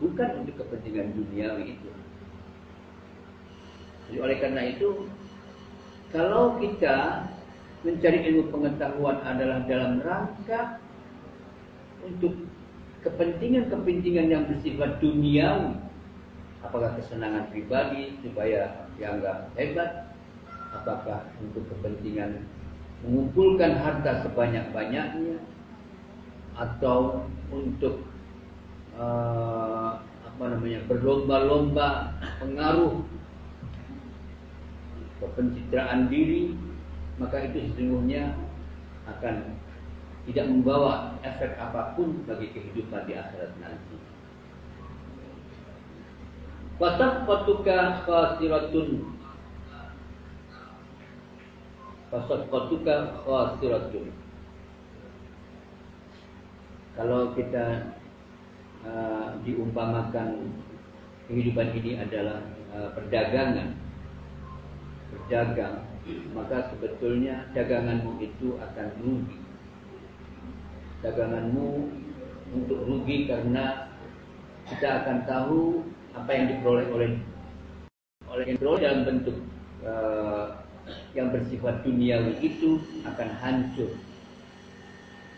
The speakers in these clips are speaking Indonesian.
bukan untuk kepentingan duniawi itu. Jadi oleh karena itu, kalau kita mencari ilmu pengetahuan adalah dalam rangka untuk kepentingan-kepentingan yang bersifat duniawi, apakah kesenangan pribadi supaya dianggap hebat, apakah untuk kepentingan mengumpulkan harta sebanyak-banyaknya, atau untuk uh, apa namanya berlomba-lomba pengaruh pencitraan diri maka itu sesungguhnya akan tidak membawa efek apa pun bagi kehidupan di akhirat nanti. Fasaqatuka khasiratun Fasaqatuka khasiratun Kalau kita uh, diumpamakan kehidupan ini adalah uh, perdagangan berdagang maka sebetulnya daganganmu itu akan rugi daganganmu untuk rugi karena kita akan tahu apa yang diperoleh oleh oleh yang diperoleh dalam bentuk uh, yang bersifat duniawi itu akan hancur.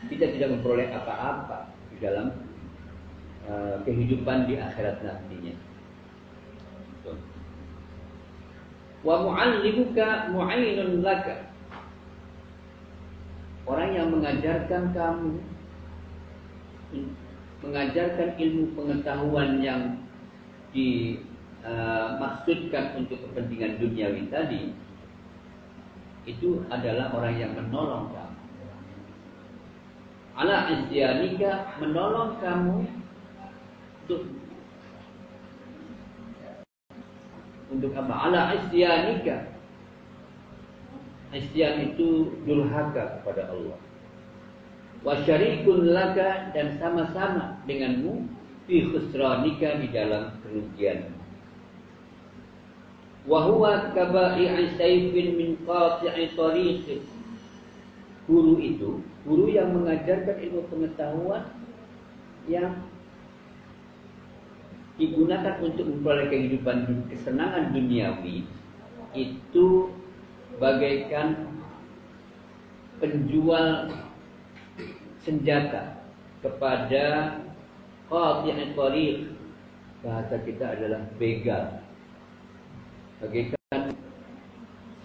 Kita tidak memperoleh apa-apa di dalam uh, kehidupan di akhirat nantinya. Wa mu'allimuka mu'ainun laka. Orang yang mengajarkan kamu mengajarkan ilmu pengetahuan yang dimaksudkan uh, untuk kepentingan duniawi tadi itu adalah orang yang menolong kamu. Ala isyanika menolong kamu untuk untuk apa? Ala isyanika. Isyan itu durhaka kepada Allah. Wa syarikun laka dan sama-sama denganmu fi khusranika di dalam kerugian. Wa huwa kaba'i sayfin min qati'i tariq. Guru itu, guru yang mengajarkan ilmu pengetahuan yang digunakan untuk memperoleh kehidupan kesenangan duniawi itu bagaikan penjual senjata kepada qati'at tariq. Bahasa kita adalah begal bagaikan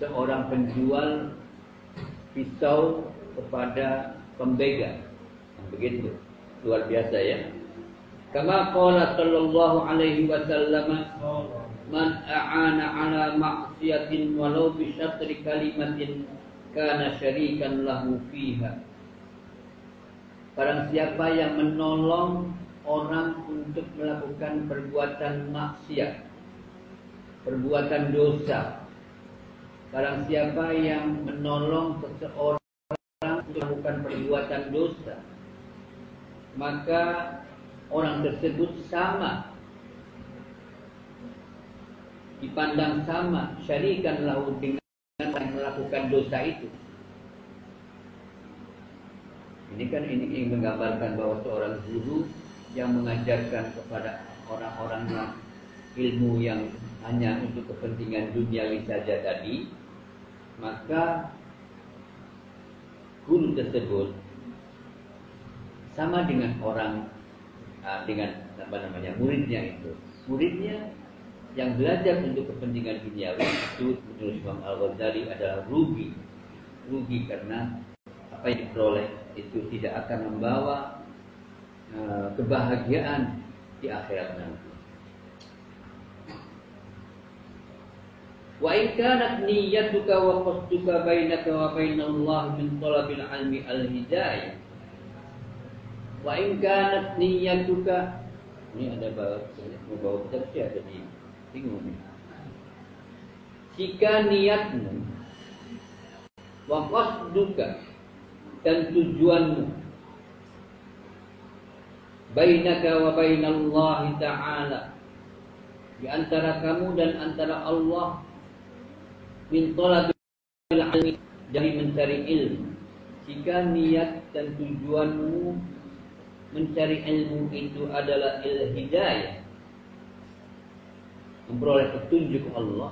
seorang penjual pisau kepada pembegal begitu. Luar biasa ya kama qala sallallahu alaihi wasallam man a'ana ala ma'siyatin walau bi syatri kalimatin kana syarikan lahu fiha Barang siapa yang menolong orang untuk melakukan perbuatan maksiat, perbuatan dosa. Barang siapa yang menolong seseorang untuk melakukan perbuatan dosa, maka orang tersebut sama. Dipandang sama syarikan lahu dengan yang melakukan dosa itu. Ini kan ini ingin menggambarkan bahwa seorang guru yang mengajarkan kepada orang-orang yang ilmu yang hanya untuk kepentingan duniawi saja tadi, maka guru tersebut sama dengan orang ah, dengan apa namanya muridnya itu. Muridnya yang belajar untuk kepentingan duniawi itu menurut Imam Al Ghazali adalah rugi, rugi karena apa yang diperoleh itu tidak akan membawa uh, kebahagiaan di akhirat nanti. Wa in kanat niyyatuka wa qasduka bainaka wa bainallah min talabil ilmi al-hidayah. Wa in kanat niyyatuka ini ada bawa bawa kitab sih ada di bingung. Jika niatmu wa qasduka dan tujuanmu bainaka wa bainallahi ta'ala di antara kamu dan antara Allah min talabil ilmi dari mencari ilmu jika niat dan tujuanmu mencari ilmu itu adalah il hidayah memperoleh petunjuk Allah,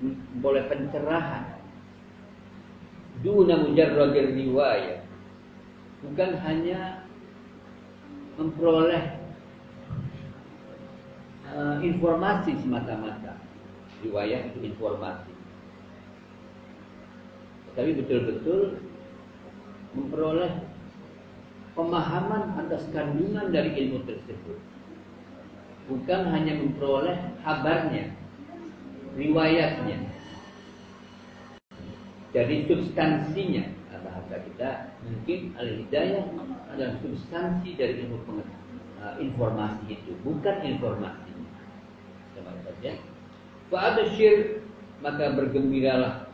memperoleh pencerahan. Duna mujarradir riwayat. Bukan hanya memperoleh uh, informasi semata-mata. Riwayat itu informasi. Tapi betul-betul memperoleh pemahaman atas kandungan dari ilmu tersebut bukan hanya memperoleh kabarnya, riwayatnya. Jadi substansinya, bahasa kita mungkin al-hidayah adalah substansi dari ilmu pengetahuan uh, informasi itu, bukan informasinya. Sama saja. Fa'abasyir maka bergembiralah.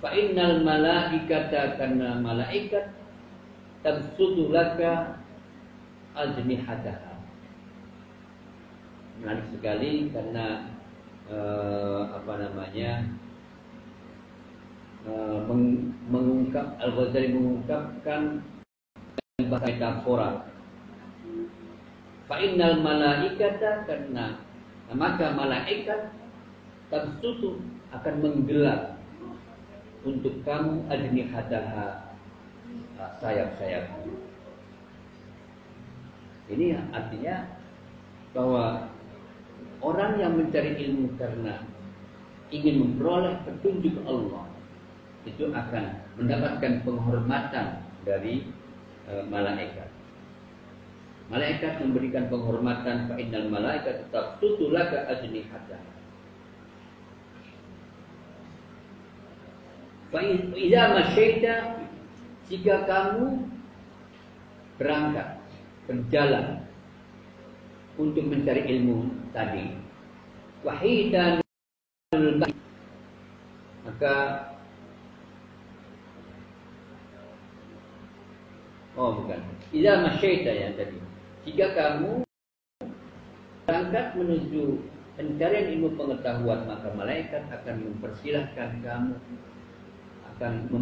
Fa'innal malaikata karena malaikat tabsutu laka ajnihataha menarik sekali karena uh, apa namanya meng, mengungkap Al Ghazali mengungkapkan bahasa metafora. Fa'innal malaikata karena maka malaikat tabsutu akan menggelar untuk kamu hadaha uh, sayap-sayap. Ini artinya bahwa Orang yang mencari ilmu karena ingin memperoleh petunjuk Allah itu akan mendapatkan penghormatan dari e, malaikat. Malaikat memberikan penghormatan innal malaikat tetap tutulaka ajnihata. Fa idza masyaita jika kamu berangkat berjalan untuk mencari ilmu tadi wahidan maka oh bukan. Idza masyaita ya tadi. Jika kamu berangkat menuju pencarian ilmu pengetahuan maka malaikat akan mempersilahkan kamu akan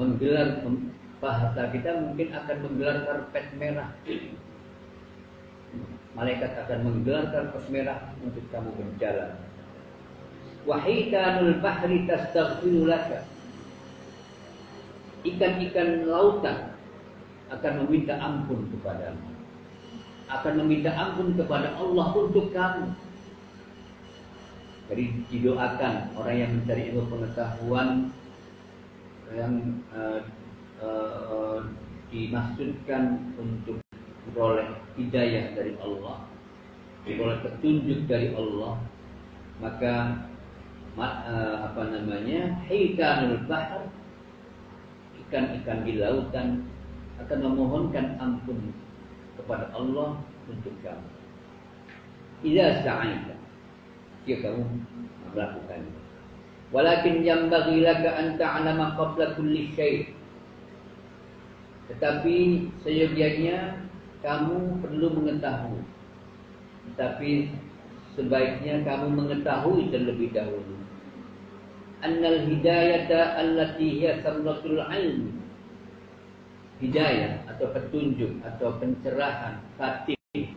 menggelar bahasa kita mungkin akan menggelar karpet merah malaikat akan menggelar karpet merah untuk kamu berjalan. Wahidanul bahri tastaghfiru. Ikan-ikan lautan akan meminta ampun kepadamu. Akan meminta ampun kepada Allah untuk kamu. Jadi didoakan orang yang mencari ilmu pengetahuan yang uh, uh, dimaksudkan untuk memperoleh hidayah dari Allah, memperoleh petunjuk dari Allah, maka uh, apa namanya hikanul bahar ikan-ikan di lautan akan memohonkan ampun kepada Allah untuk kamu. Ila sa'aita jika kamu melakukan Walakin yang bagi laka an ta'lama qabla kulli syai' Tetapi seyogianya kamu perlu mengetahui. Tapi sebaiknya kamu mengetahui terlebih dahulu. Annal hidayata allati hiya samratul ilm. Hidayah atau petunjuk atau pencerahan fatih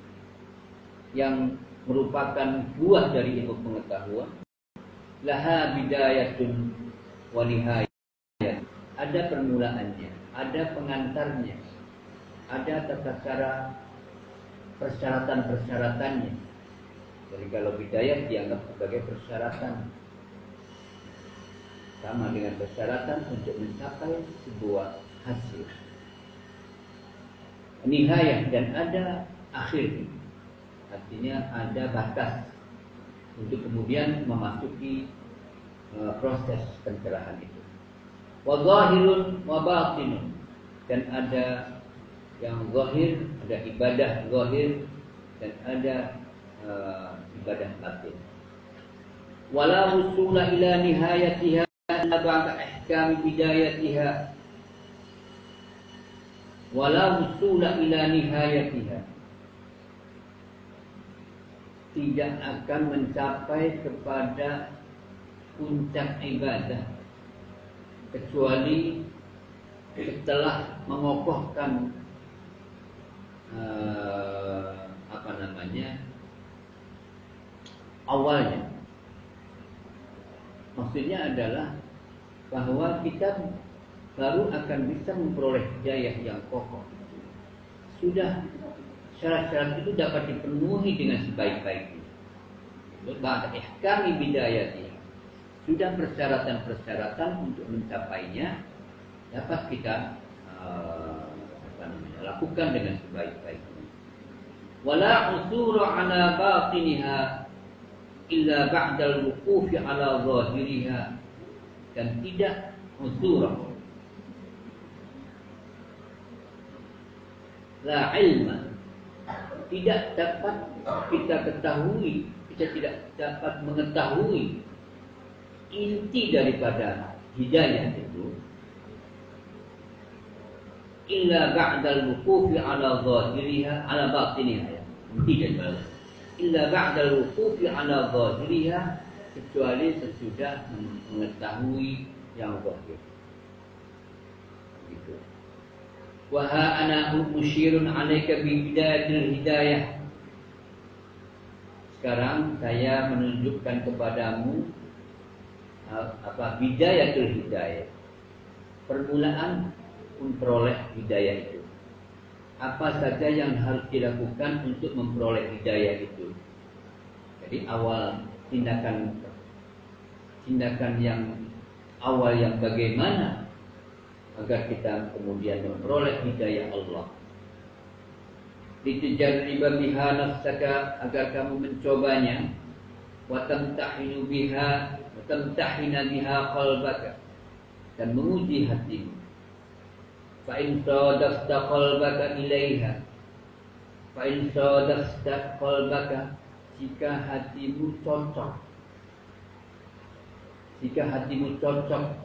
yang merupakan buah dari ilmu pengetahuan. Laha bidayatun wa nihayah. Ada permulaannya, ada pengantarnya, ada tata cara persyaratan-persyaratannya. Jadi kalau bidayah dianggap sebagai persyaratan sama dengan persyaratan untuk mencapai sebuah hasil. Nihayah dan ada akhir. Artinya ada batas untuk kemudian memasuki uh, proses pencerahan itu. Wa zahirun wa batinun dan ada yang zahir, ada ibadah zahir dan ada uh, ibadah batin. Wala wusula ila nihayatiha illa ba'da ihkam bidayatiha. Wala wusula ila nihayatiha. Tidak akan mencapai kepada puncak ibadah kecuali setelah mengokohkan uh, apa namanya awalnya. Maksudnya adalah bahwa kita baru akan bisa memperoleh hidayah yang kokoh. Sudah syarat-syarat itu dapat dipenuhi dengan sebaik-baiknya. Ba'da ihkami bidayati. Sudah persyaratan-persyaratan untuk mencapainya dapat kita uh, apa namanya, lakukan dengan sebaik-baiknya. Wala usura ala batiniha illa ba'da al-wuqufi ala zahiriha dan tidak usura la ilma tidak dapat kita ketahui kita tidak dapat mengetahui inti daripada hidayah itu. Illa ba'dal wuqufi ala zahiriha ala batiniha ya. Inti daripada illa ba'dal wuqufi ala zahiriha kecuali sesudah mengetahui yang zahir. Gitu Ana musyirun alaika bi bidayatil hidayah. Sekarang saya menunjukkan kepadamu apa bidayatul hidayah. Permulaan memperoleh hidayah itu. Apa saja yang harus dilakukan untuk memperoleh hidayah itu? Jadi awal tindakan tindakan yang awal yang bagaimana agar kita kemudian memperoleh hidayah Allah. Litujarriba biha nafsaka agar kamu mencobanya wa tamtahinu biha wa tamtahina biha qalbaka dan menguji hatimu. Fa in sadaqta qalbaka ilaiha fa in sadaqta qalbaka jika hatimu cocok jika hatimu cocok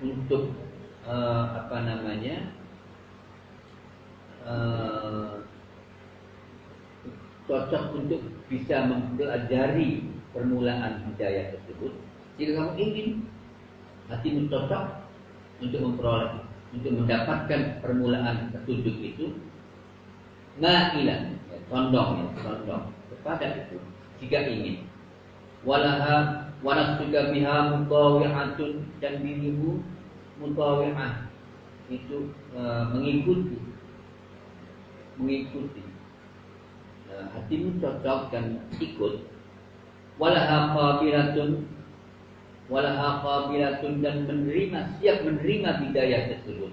untuk uh, apa namanya uh, cocok untuk bisa mempelajari permulaan hidayah tersebut. Jika kamu ingin hatimu cocok untuk memperoleh, untuk mendapatkan permulaan petunjuk itu, ma'ilan, ya, condong ya, condong kepada itu. Jika ingin, walaha juga biha mutawi'atun dan dirimu mutawi'ah itu e, mengikuti. Mengikuti. E, hatimu cocok dan ikut. Walaha qabilatun walaha qabilatun dan menerima siap menerima hidayah tersebut.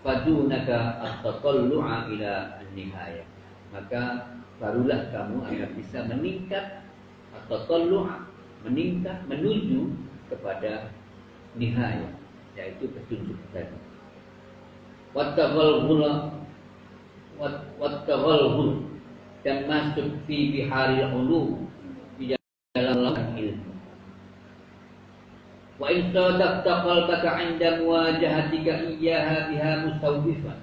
Fadunaka at-taqallu'a ila an-nihayah maka barulah kamu akan bisa meningkat atau meningkat menuju kepada nihaya yaitu petunjuk tadi. Wattaghalghul wattaghalghul dan masuk fi biharil ulum di dalam lautan ilmu. Wa in sadaqta qalbaka 'inda muwajahatika iyyaha biha musawwifan.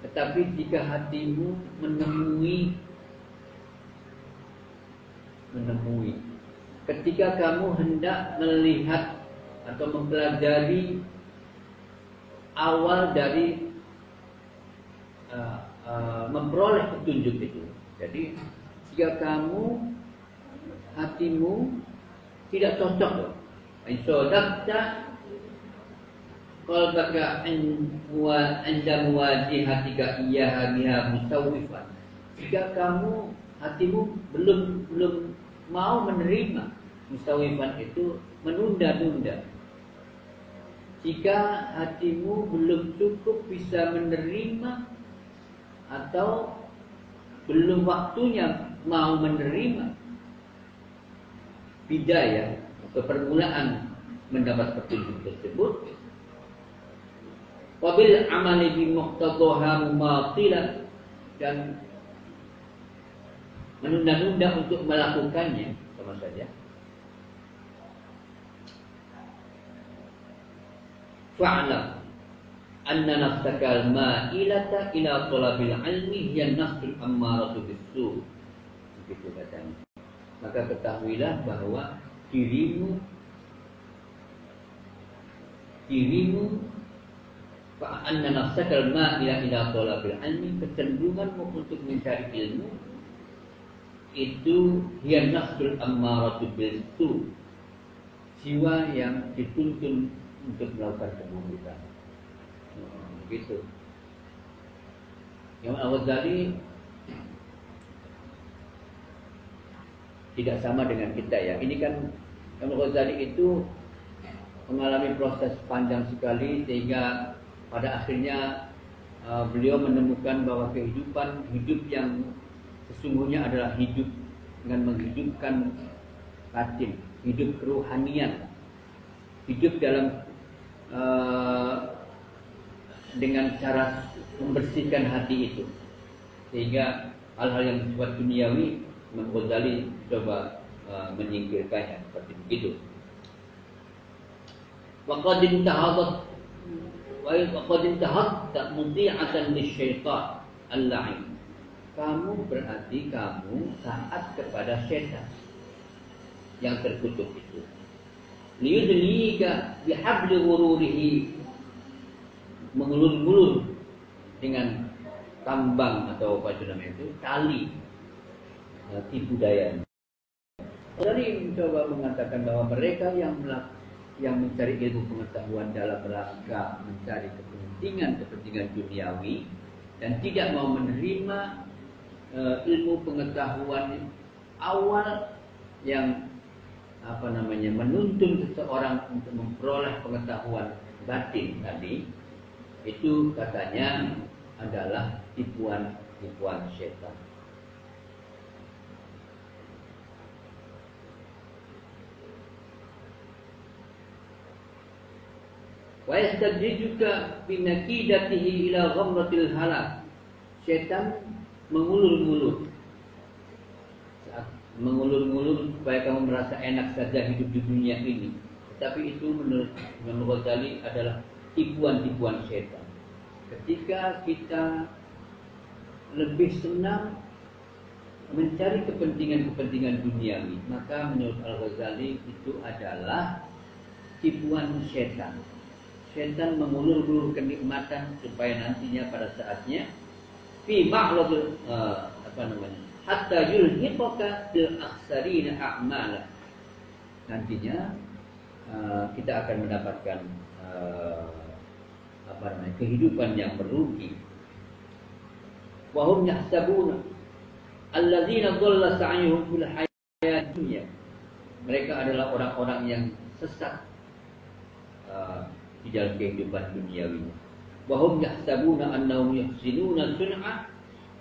Tetapi jika hatimu menemui menemui ketika kamu hendak melihat atau mempelajari awal dari uh, uh, memperoleh petunjuk itu. Jadi jika kamu hatimu tidak cocok, insodakta qalbaka wa anda muwajihatika iyyaha biha musawwifan. Jika kamu hatimu belum belum mau menerima mustawifan itu menunda-nunda. Jika hatimu belum cukup bisa menerima atau belum waktunya mau menerima bidaya atau permulaan mendapat petunjuk tersebut wabil amali bi muqtadaha mumatilan dan menunda-nunda untuk melakukannya sama saja. Fa'lam anna nafsaka al-ma'ilata ila talabil ilmi hiya nafsul ammaratu bisu. Begitu katanya. Maka ketahuilah bahwa dirimu dirimu fa'anna nafsaka al-ma'ila ila talabil ilmi kecenderunganmu untuk mencari ilmu itu hiya nafsul ammaratu bil su jiwa yang dituntun untuk melakukan keburukan begitu yang Al-Ghazali tidak sama dengan kita ya. Ini kan Imam Ghazali itu mengalami proses panjang sekali sehingga pada akhirnya uh, beliau menemukan bahwa kehidupan hidup yang sesungguhnya adalah hidup dengan menghidupkan batin, hidup keruhanian, hidup dalam uh, dengan cara membersihkan hati itu sehingga hal-hal yang bersifat duniawi Imam Ghazali coba uh, menyingkirkannya seperti begitu. وقد انتهضت وقد انتهضت مطيعة للشيطان اللعين kamu berarti kamu taat kepada setan yang terkutuk itu. Liyudlika bihabli ghururihi mengulur-ngulur dengan tambang atau apa itu namanya itu tali tipu daya. Jadi mencoba mengatakan bahwa mereka yang yang mencari ilmu pengetahuan dalam rangka mencari kepentingan-kepentingan duniawi dan tidak mau menerima uh, ilmu pengetahuan awal yang apa namanya menuntun seseorang untuk memperoleh pengetahuan batin tadi itu katanya adalah tipuan-tipuan setan. wa yastadrijuka binakidatihi ila ghamratil halak setan mengulur-ngulur mengulur-ngulur supaya kamu merasa enak saja hidup di dunia ini. Tetapi itu menurut Imam Ghazali adalah tipuan-tipuan setan. Ketika kita lebih senang mencari kepentingan-kepentingan duniawi maka menurut Al-Ghazali itu adalah tipuan setan. Setan mengulur-ulur kenikmatan supaya nantinya pada saatnya fi ma'ladul uh, apa namanya hatta yulhiqaka bil akhsarina a'mala. Nantinya uh, kita akan mendapatkan uh, apa namanya kehidupan yang merugi. Wa hum yahsabuna alladzina dhalla sa'yuhum fil hayat dunya. Mereka adalah orang-orang yang sesat uh, di dalam kehidupan duniawi. Wahum yahsabuna annahum yuhsinuna sun'a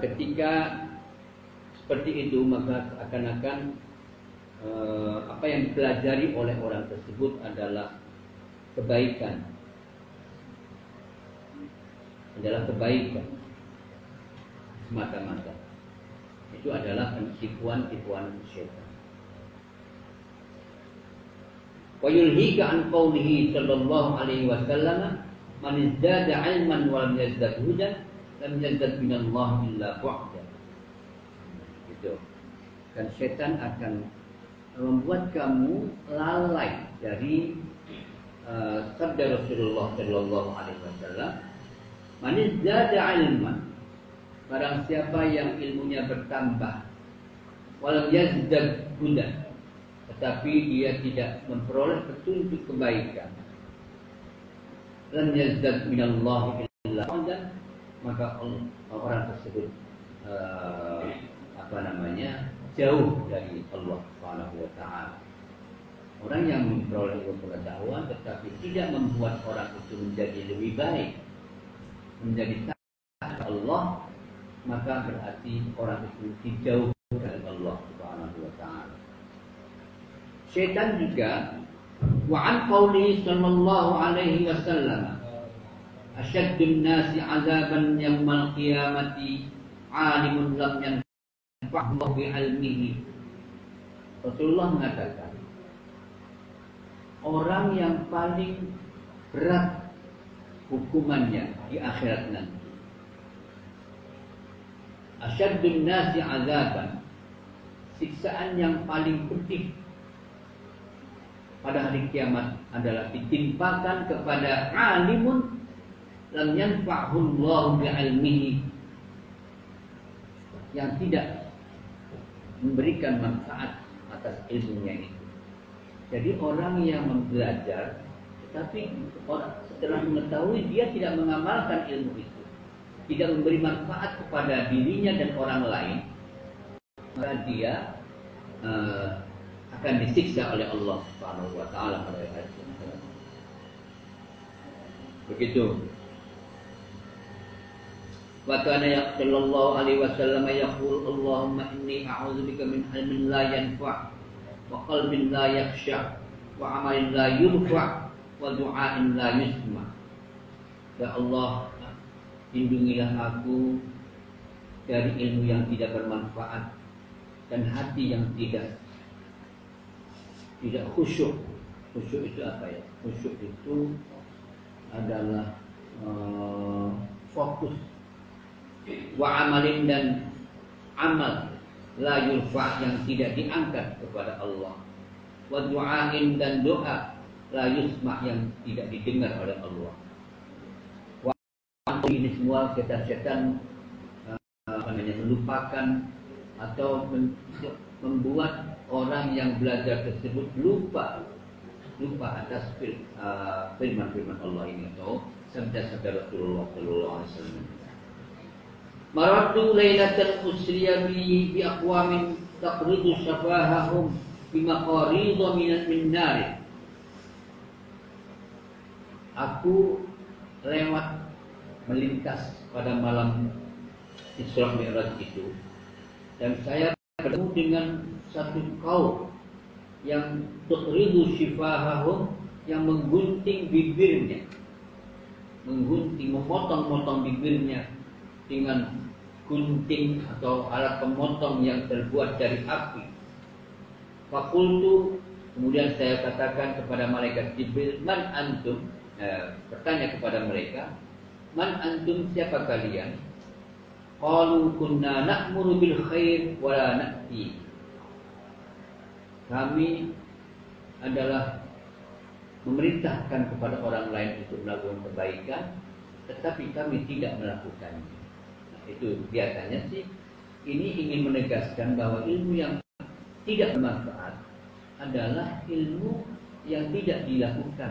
ketika seperti itu maka akan-akan eh, apa yang dipelajari oleh orang tersebut adalah kebaikan adalah kebaikan semata-mata. Itu adalah tipuan-tipuan syaitan. Wa yulhika an qawlihi sallallahu alaihi wasallam man izdada ilman wa lam yazdad Allah illa bu'da. Itu. Dan setan akan membuat kamu lalai dari uh, sabda Rasulullah sallallahu alaihi wasallam Manis zada ilman Barang siapa yang ilmunya bertambah Walau yazdad huda Tetapi dia tidak memperoleh petunjuk kebaikan Lam yazdad minallah illa Maka orang tersebut uh, Apa namanya Jauh dari Allah Subhanahu wa ta'ala Orang yang memperoleh pengetahuan tetapi tidak membuat orang itu menjadi lebih baik menjadi taat Allah maka berarti orang itu dijauh dari Allah Subhanahu wa taala. Setan juga wa an qawli sallallahu alaihi wasallam asyaddun nasi azaban yawmal qiyamati alimun lam yanfa'hu bi ilmihi Rasulullah mengatakan orang yang paling berat hukumannya di akhirat nanti. Asyaddun nasi azaban siksaan yang paling pedih pada hari kiamat adalah ditimpakan kepada alimun lam yanfa'hu Allah bi'ilmihi yang tidak memberikan manfaat atas ilmunya itu. Jadi orang yang belajar tetapi setelah mengetahui dia tidak mengamalkan ilmu itu, tidak memberi manfaat kepada dirinya dan orang lain, maka dia uh, akan disiksa oleh Allah Subhanahu wa taala pada hari. Begitu. Wa kana yaqulullahu alaihi wasallam yaqul Allahumma inni a'udzubika min ilmin la yanfa' wa qalbin la yakhsha wa amalin la yurfa' wa du'ain la yusma. Ya Allah, lindungilah aku dari ilmu yang tidak bermanfaat dan hati yang tidak tidak khusyuk. Khusyuk itu apa ya? Khusyuk itu adalah uh, fokus wa amalin dan amal la yurfa yang tidak diangkat kepada Allah wa du'ain dan doa la yusma yang tidak didengar oleh Allah wa ini semua setan-setan uh, apa namanya melupakan atau membuat orang yang belajar tersebut lupa lupa atas uh, firman-firman Allah ini atau sabda-sabda Rasulullah sallallahu alaihi wasallam. Maratu lailatan usriya bi aqwamin taqridu syafahahum bi maqarid min nar. Aku lewat melintas pada malam Isra Mi'raj itu dan saya bertemu dengan satu kaum yang tuqridu syifahahum yang menggunting bibirnya menggunting memotong-motong bibirnya dengan gunting atau alat pemotong yang terbuat dari api fakultu kemudian saya katakan kepada malaikat Jibril man antum eh, bertanya kepada mereka man antum siapa kalian Qalu kunna na'muru bil khair wa la. Kami adalah memerintahkan kepada orang lain untuk melakukan kebaikan, tetapi kami tidak melakukannya. Itu biasanya sih ini ingin menegaskan bahwa ilmu yang tidak bermanfaat adalah ilmu yang tidak dilakukan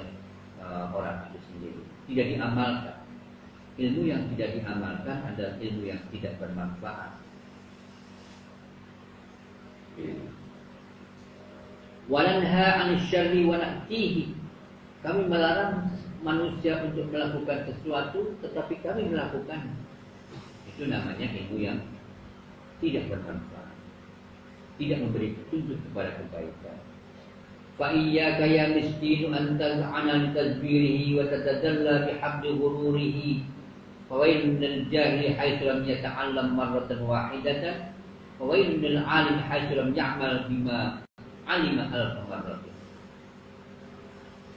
oleh uh, orang itu sendiri, tidak diamalkan. Ilmu yang tidak diamalkan adalah ilmu yang tidak bermanfaat. Walanha wa na'tihi. Kami melarang manusia untuk melakukan sesuatu tetapi kami melakukan itu namanya ilmu yang tidak bermanfaat. Tidak memberi petunjuk kepada kebaikan. Fa iya kaya miskin antal anan tazbirihi wa tatadalla bi habdi ghururihi. Fa wailul jahili haitsu lam yata'allam marratan wahidatan. Wa wailul alim haitsu lam ya'mal bima alima al marratin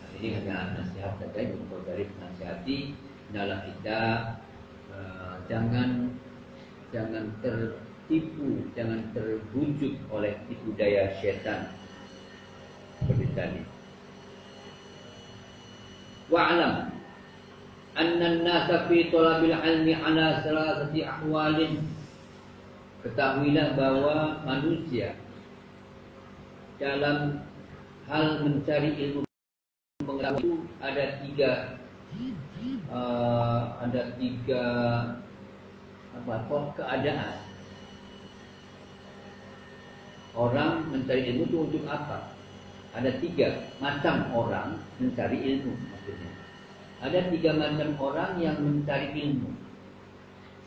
nah, ini hanya nasihat saja yang perlu dari nasihati dalam kita jangan jangan tertipu, jangan terbujuk oleh tipu daya setan seperti tadi. Wa'lam anna nasa fi talabil ilmi ala salasati ahwalin ketahuilah bahwa manusia dalam hal mencari ilmu pengetahuan ada tiga uh, ada tiga apa kok keadaan orang mencari ilmu itu untuk apa ada tiga macam orang mencari ilmu maksudnya ada tiga macam orang yang mencari ilmu.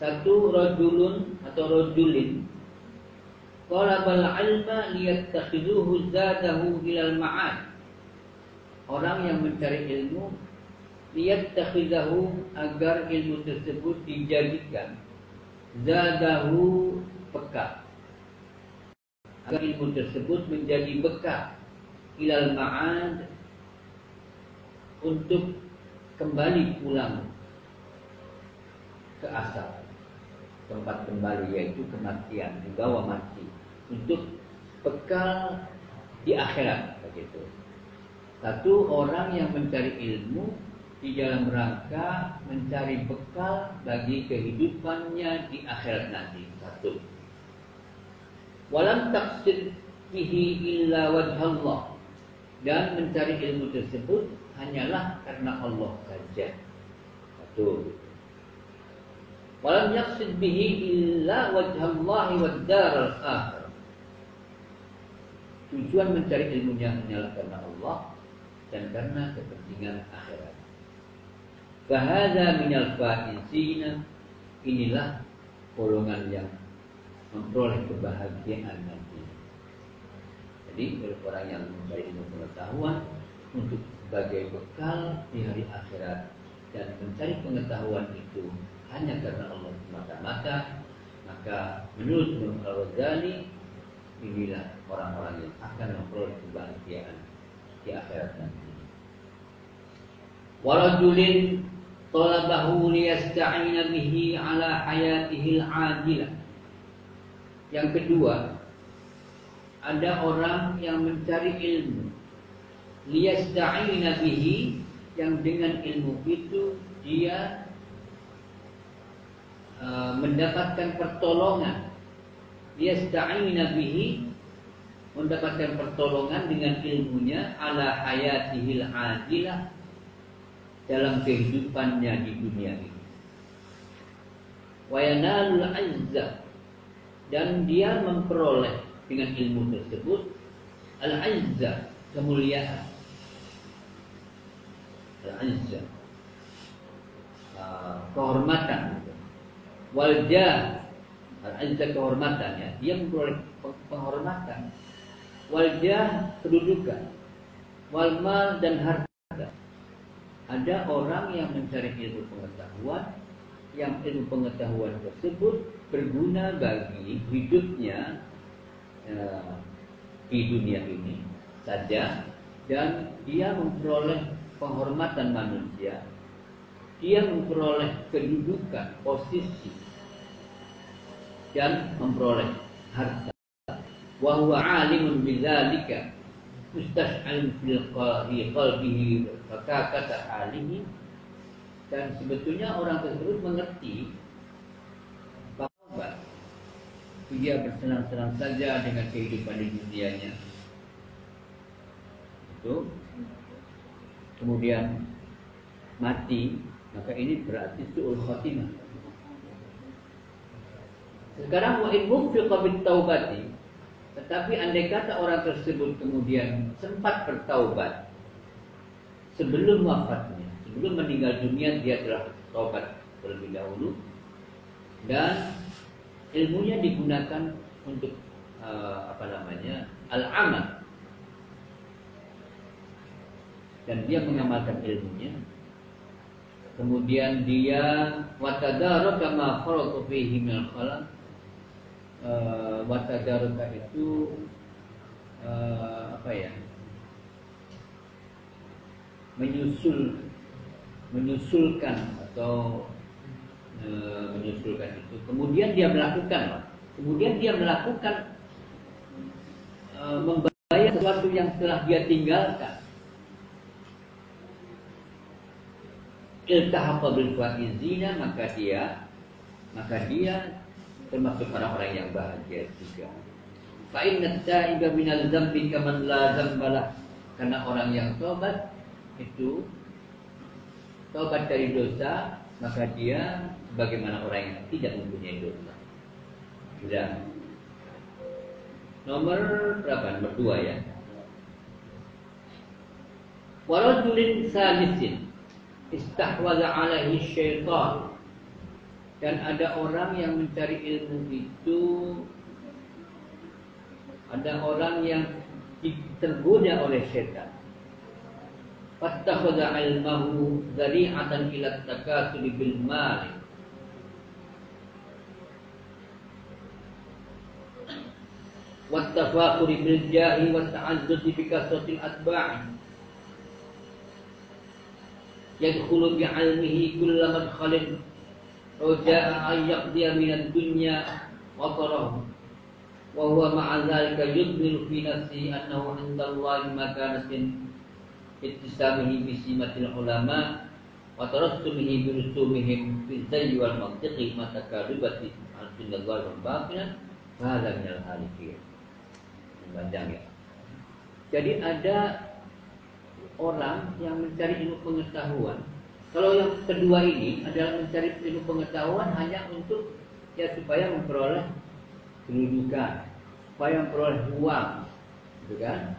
Satu rojulun atau rojulin. talabal ilma liyattakhiduhu zadahu ilal ma'ad. Orang yang mencari ilmu liyattakhidahu agar ilmu tersebut dijadikan zadahu bekal. Agar ilmu tersebut menjadi bekal ilal ma'ad untuk kembali pulang ke asal. Tempat kembali yaitu kematian dibawa mati. Untuk bekal di akhirat begitu. Satu orang yang mencari ilmu di dalam rangka mencari bekal bagi kehidupannya di akhirat nanti. Satu. Walam taksir bihi illa wajhallah dan mencari ilmu tersebut hanyalah karena Allah saja. Satu. Walam yaqsid bihi illa wajhallahi wad daral akhir. Tujuan mencari ilmunya hanyalah karena Allah dan karena kepentingan akhirat. Fahada minal faizina inilah golongan yang memperoleh kebahagiaan nanti. Jadi orang yang mencari pengetahuan untuk sebagai bekal di hari akhirat dan mencari pengetahuan itu hanya karena Allah semata-mata maka menurut Imam Al-Ghazali inilah orang-orang yang akan memperoleh kebahagiaan di akhirat nanti. Warajulin talabahu liyasta'ina bihi ala hayatihi al-ajilah. Yang kedua, ada orang yang mencari ilmu. Liyasta'ina bihi yang dengan ilmu itu dia Uh, mendapatkan pertolongan. Yasta'ina bihi mendapatkan pertolongan dengan ilmunya ala hayatihil ajilah dalam kehidupannya di dunia ini. Wa yanalul azza dan dia memperoleh dengan ilmu tersebut al-azza kemuliaan. Al-azza uh, kehormatan. Waljah Al-Izzah kehormatan ya. Dia memperoleh penghormatan. Waljah kedudukan. Walmal dan harta Ada orang yang mencari ilmu pengetahuan Yang ilmu pengetahuan tersebut Berguna bagi hidupnya uh, Di dunia ini saja Dan dia memperoleh penghormatan manusia Dia memperoleh kedudukan, posisi dan memperoleh harta. Wa huwa alimun bidzalika mustash'al fil qalbihi. Kata alihi dan sebetulnya orang tersebut mengerti bahwa dia bersenang-senang saja dengan kehidupan di dunianya. Itu kemudian mati maka ini berarti suul khotimah sekarang wa in mufiqa taubati tetapi andai kata orang tersebut kemudian sempat bertaubat sebelum wafatnya, sebelum meninggal dunia dia telah taubat terlebih dahulu. Dan ilmunya digunakan untuk uh, apa namanya al-amal. Dan dia mengamalkan ilmunya. Kemudian dia watadaraka ma khalaqu fihi min khalaq uh, itu uh, apa ya? Menyusul menyusulkan atau uh, menyusulkan itu. Kemudian dia melakukan kemudian dia melakukan uh, membayar sesuatu yang telah dia tinggalkan. Iltahaqa bil faizina maka dia maka dia termasuk orang-orang yang bahagia juga. Fa inna taiba minal dzambi kaman la dzambalah. Karena orang yang tobat itu tobat dari dosa, maka dia bagaimana orang yang tidak mempunyai dosa. Sudah. Nomor berapa? Nomor dua ya. Warajulin salisin istahwaza alaihi syaitan dan ada orang yang mencari ilmu itu Ada orang yang tergoda oleh setan. Fattakhadha ilmahu dzari'atan ila takatsuri bil mal. Wattafakhuri bil jahi wa ta'azzuzi bi kasratil atba'i. Yadkhulu bi 'ilmihi kulla madkhalin Raja'a an yaqdiya min ad-dunya wa tarahu wa huwa ma'a dhalika yudmiru fi nafsihi annahu 'inda Allah makanatin ittisamihi bi simatil ulama wa tarassumihi bi rusumihim fi zayyi wal mantiqi ma takarubati al-sunnah wal batinan hadha min al-halikin panjang ya. Jadi ada orang yang mencari ilmu pengetahuan kalau yang kedua ini adalah mencari ilmu pengetahuan hanya untuk ya supaya memperoleh kedudukan, supaya memperoleh uang, gitu kan?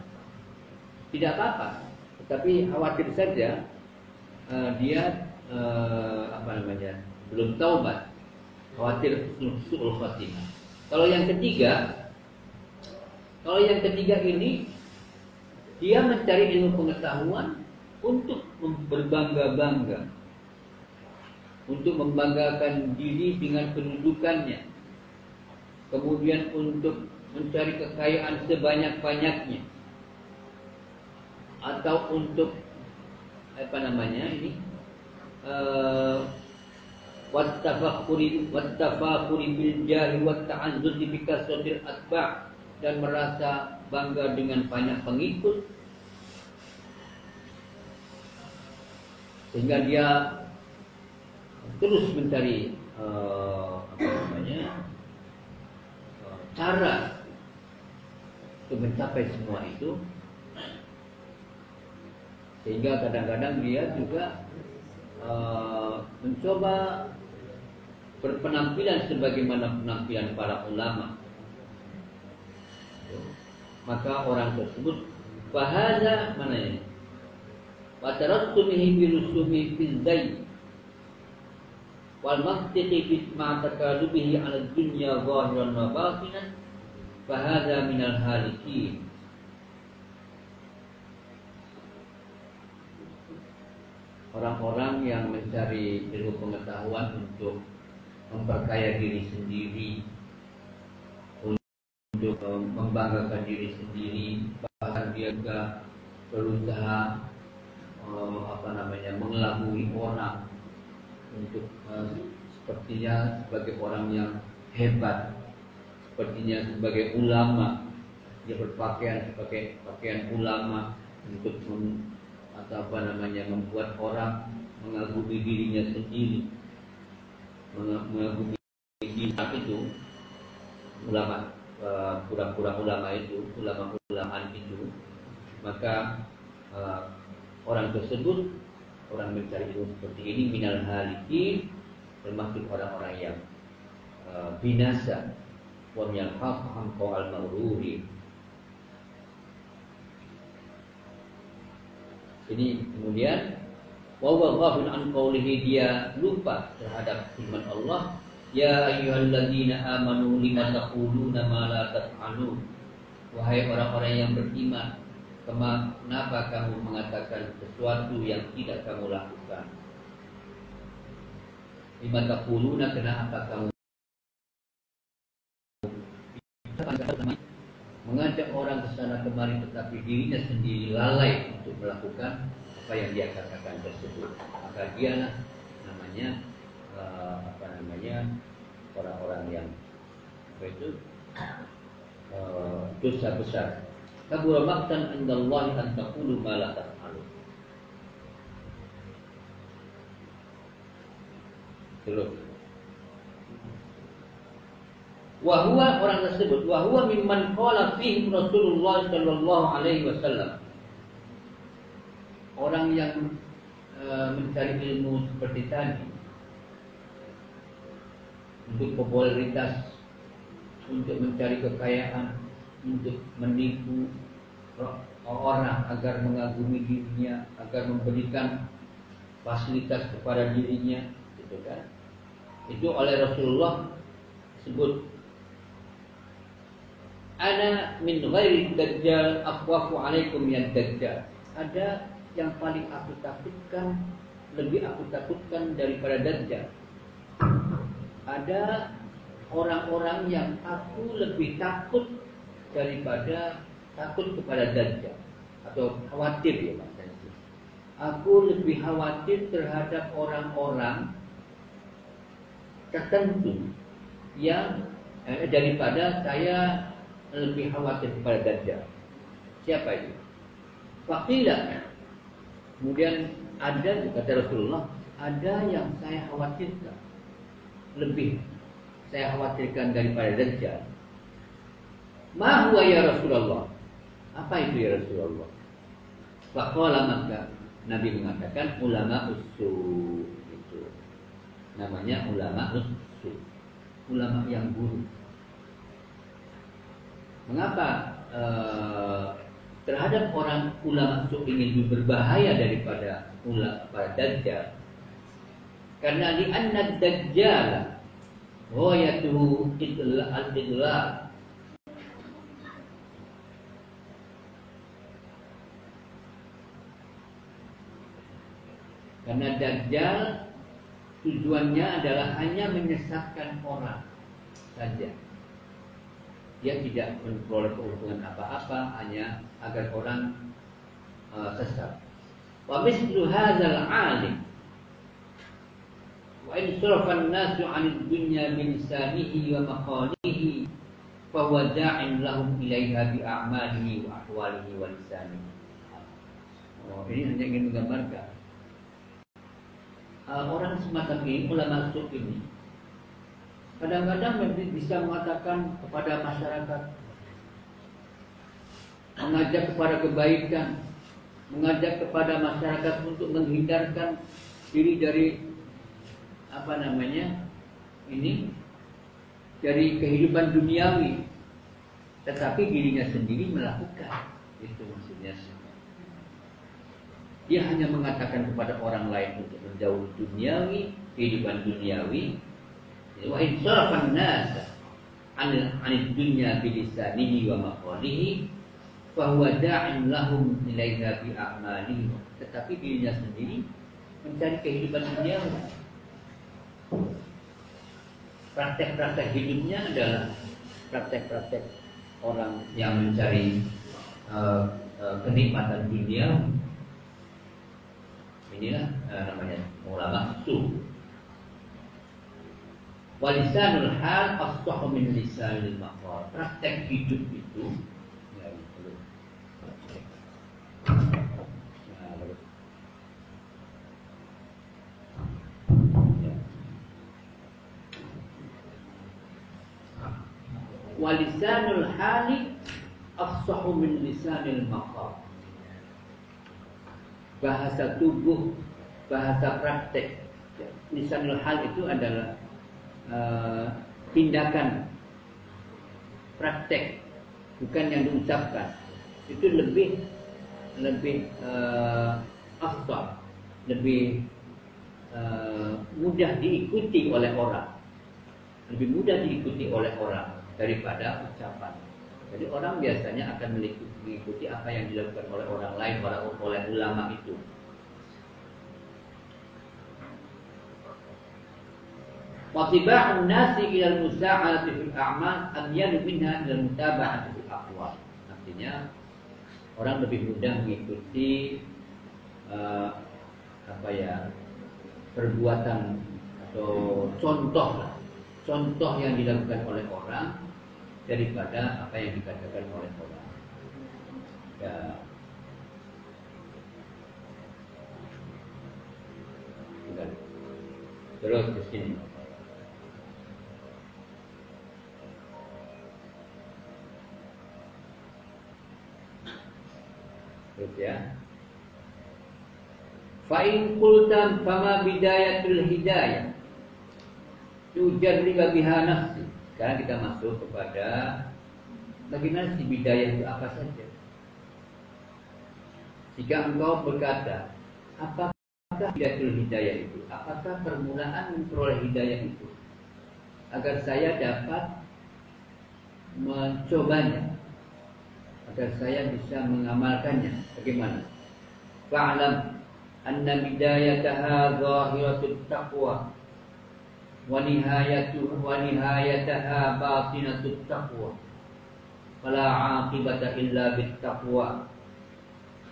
Tidak apa-apa, tetapi khawatir saja uh, dia uh, apa namanya belum taubat, khawatir suul khatimah. Kalau yang ketiga, kalau yang ketiga ini dia mencari ilmu pengetahuan untuk berbangga-bangga, untuk membanggakan diri dengan kedudukannya, kemudian untuk mencari kekayaan sebanyak-banyaknya. Atau untuk apa namanya ini? Uh, wattafakhuri wattafakhuri bil jahi wat ta'azzuz bi kasratil atba' dan merasa bangga dengan banyak pengikut sehingga dia terus mencari uh, apa namanya cara untuk mencapai semua itu. Sehingga kadang-kadang dia juga uh, mencoba berpenampilan sebagaimana penampilan para ulama. Maka orang tersebut bahasa mana ini wa tarattumihi bi rusumi fi wal maqtiqi bi ma takalubihi ala dunya halikin orang-orang yang mencari ilmu pengetahuan untuk memperkaya diri sendiri untuk membanggakan diri sendiri bahkan dia juga berusaha apa namanya mengelabui orang untuk uh, sepertinya sebagai orang yang hebat, sepertinya sebagai ulama, dia berpakaian sebagai pakaian ulama untuk mem, atau apa namanya membuat orang mengagumi dirinya sendiri, mengagumi diri itu? Ulama kurang-kurang uh, ulama itu, ulama ulamaan itu, maka uh, orang tersebut orang mencari ilmu seperti ini minal haliki termasuk orang-orang yang uh, binasa. Wa yang hafham al maghrurin ini kemudian wa ghafil an qawlihi dia lupa terhadap firman Allah ya ayyuhalladzina amanu lima taquluna ma la taf'alun. Wahai orang-orang yang beriman Kenapa kamu mengatakan sesuatu yang tidak kamu lakukan? Lima takuluna kenapa kamu? Mengajak orang ke sana kemari tetapi dirinya sendiri lalai untuk melakukan apa yang dia katakan tersebut. Maka dialah namanya uh, apa namanya orang-orang yang apa itu uh, dosa besar kabura maqtan indallahi an taqulu ma la taf'alun. Terus. Wahwa orang tersebut wahwa mimman qala fihi Rasulullah sallallahu alaihi wasallam. Orang yang e, mencari ilmu seperti tadi untuk popularitas, untuk mencari kekayaan, untuk menipu orang agar mengagumi dirinya, agar memberikan fasilitas kepada dirinya, gitu kan? Itu oleh Rasulullah sebut Ana min ghairi dajjal akhwafu alaikum ya dajjal. Ada yang paling aku takutkan lebih aku takutkan daripada dajjal. Ada orang-orang yang aku lebih takut daripada takut kepada dajjal atau khawatir ya Mas. Aku lebih khawatir terhadap orang-orang tertentu yang eh, daripada saya lebih khawatir kepada Dajjal. Siapa itu? Fakilah. Kemudian ada kata Rasulullah, ada yang saya khawatirkan lebih saya khawatirkan daripada Dajjal. Ma huwa ya Rasulullah? Apa itu ya Rasulullah? Faqala maka Nabi mengatakan ulama usul itu namanya ulama usul ulama yang buruk mengapa e, terhadap orang ulama usul ingin lebih berbahaya daripada ulama pada dajjal? Karena di anna dajjal ghayatuhu al-idlal Karena Dajjal tujuannya adalah hanya menyesatkan orang saja. Dia tidak memperoleh keuntungan apa-apa, hanya agar orang uh, sesat. Wa mislu hadzal alim wa in sarafa an-nasu 'an dunya bi lisanihi wa maqalihi fa huwa da'in lahum ilaiha bi a'malihi wa ahwalihi wa lisanihi. Oh, ini hanya ingin menggambarkan orang semacam ini, ulama masuk ini, kadang-kadang bisa mengatakan kepada masyarakat, mengajak kepada kebaikan, mengajak kepada masyarakat untuk menghindarkan diri dari apa namanya ini dari kehidupan duniawi, tetapi dirinya sendiri melakukan itu maksudnya. Dia hanya mengatakan kepada orang lain untuk menjauh duniawi, kehidupan duniawi. Wa insarafan nas an an dunya bi lisanihi wa maqalihi fa huwa da'in lahum ilaiha bi a'malihi. Tetapi dirinya sendiri mencari kehidupan duniawi. Praktek-praktek hidupnya adalah praktek-praktek orang yang mencari uh, uh, kenikmatan dunia inilah uh, namanya ulama su walisanul hal asdahu min lisanil maqal praktek hidup itu ya, ya. walisanul hali afsahu min lisanil maqal bahasa tubuh, bahasa praktek. Lisanul hal itu adalah uh, tindakan praktek, bukan yang diucapkan. Itu lebih lebih uh, afdal, lebih uh, mudah diikuti oleh orang. Lebih mudah diikuti oleh orang daripada ucapan. Jadi orang biasanya akan mengikuti apa yang dilakukan oleh orang lain, oleh ulama itu. Ila musa'ati fil a'mal amyanu minha ila mutaba'ati fil aqwal. Artinya orang lebih mudah mengikuti uh, apa ya perbuatan atau contoh contoh yang dilakukan oleh orang daripada apa yang dikatakan oleh orang. Ya. Terus ke sini. Terus ya. Fa'in kultam fama bidayatul hidayah. Tujarriba biha nafsi. Sekarang kita masuk kepada bagaimana si bidayah itu apa saja. Jika engkau berkata, apakah hidayatul hidayah itu? Apakah permulaan memperoleh hidayah itu? Agar saya dapat mencobanya agar saya bisa mengamalkannya. Bagaimana? Fa'lam anna bidayataha zahiratut taqwa wa nihayatuha wa nihayataha batinatut taqwa. Fala 'aqibata illa bit taqwa.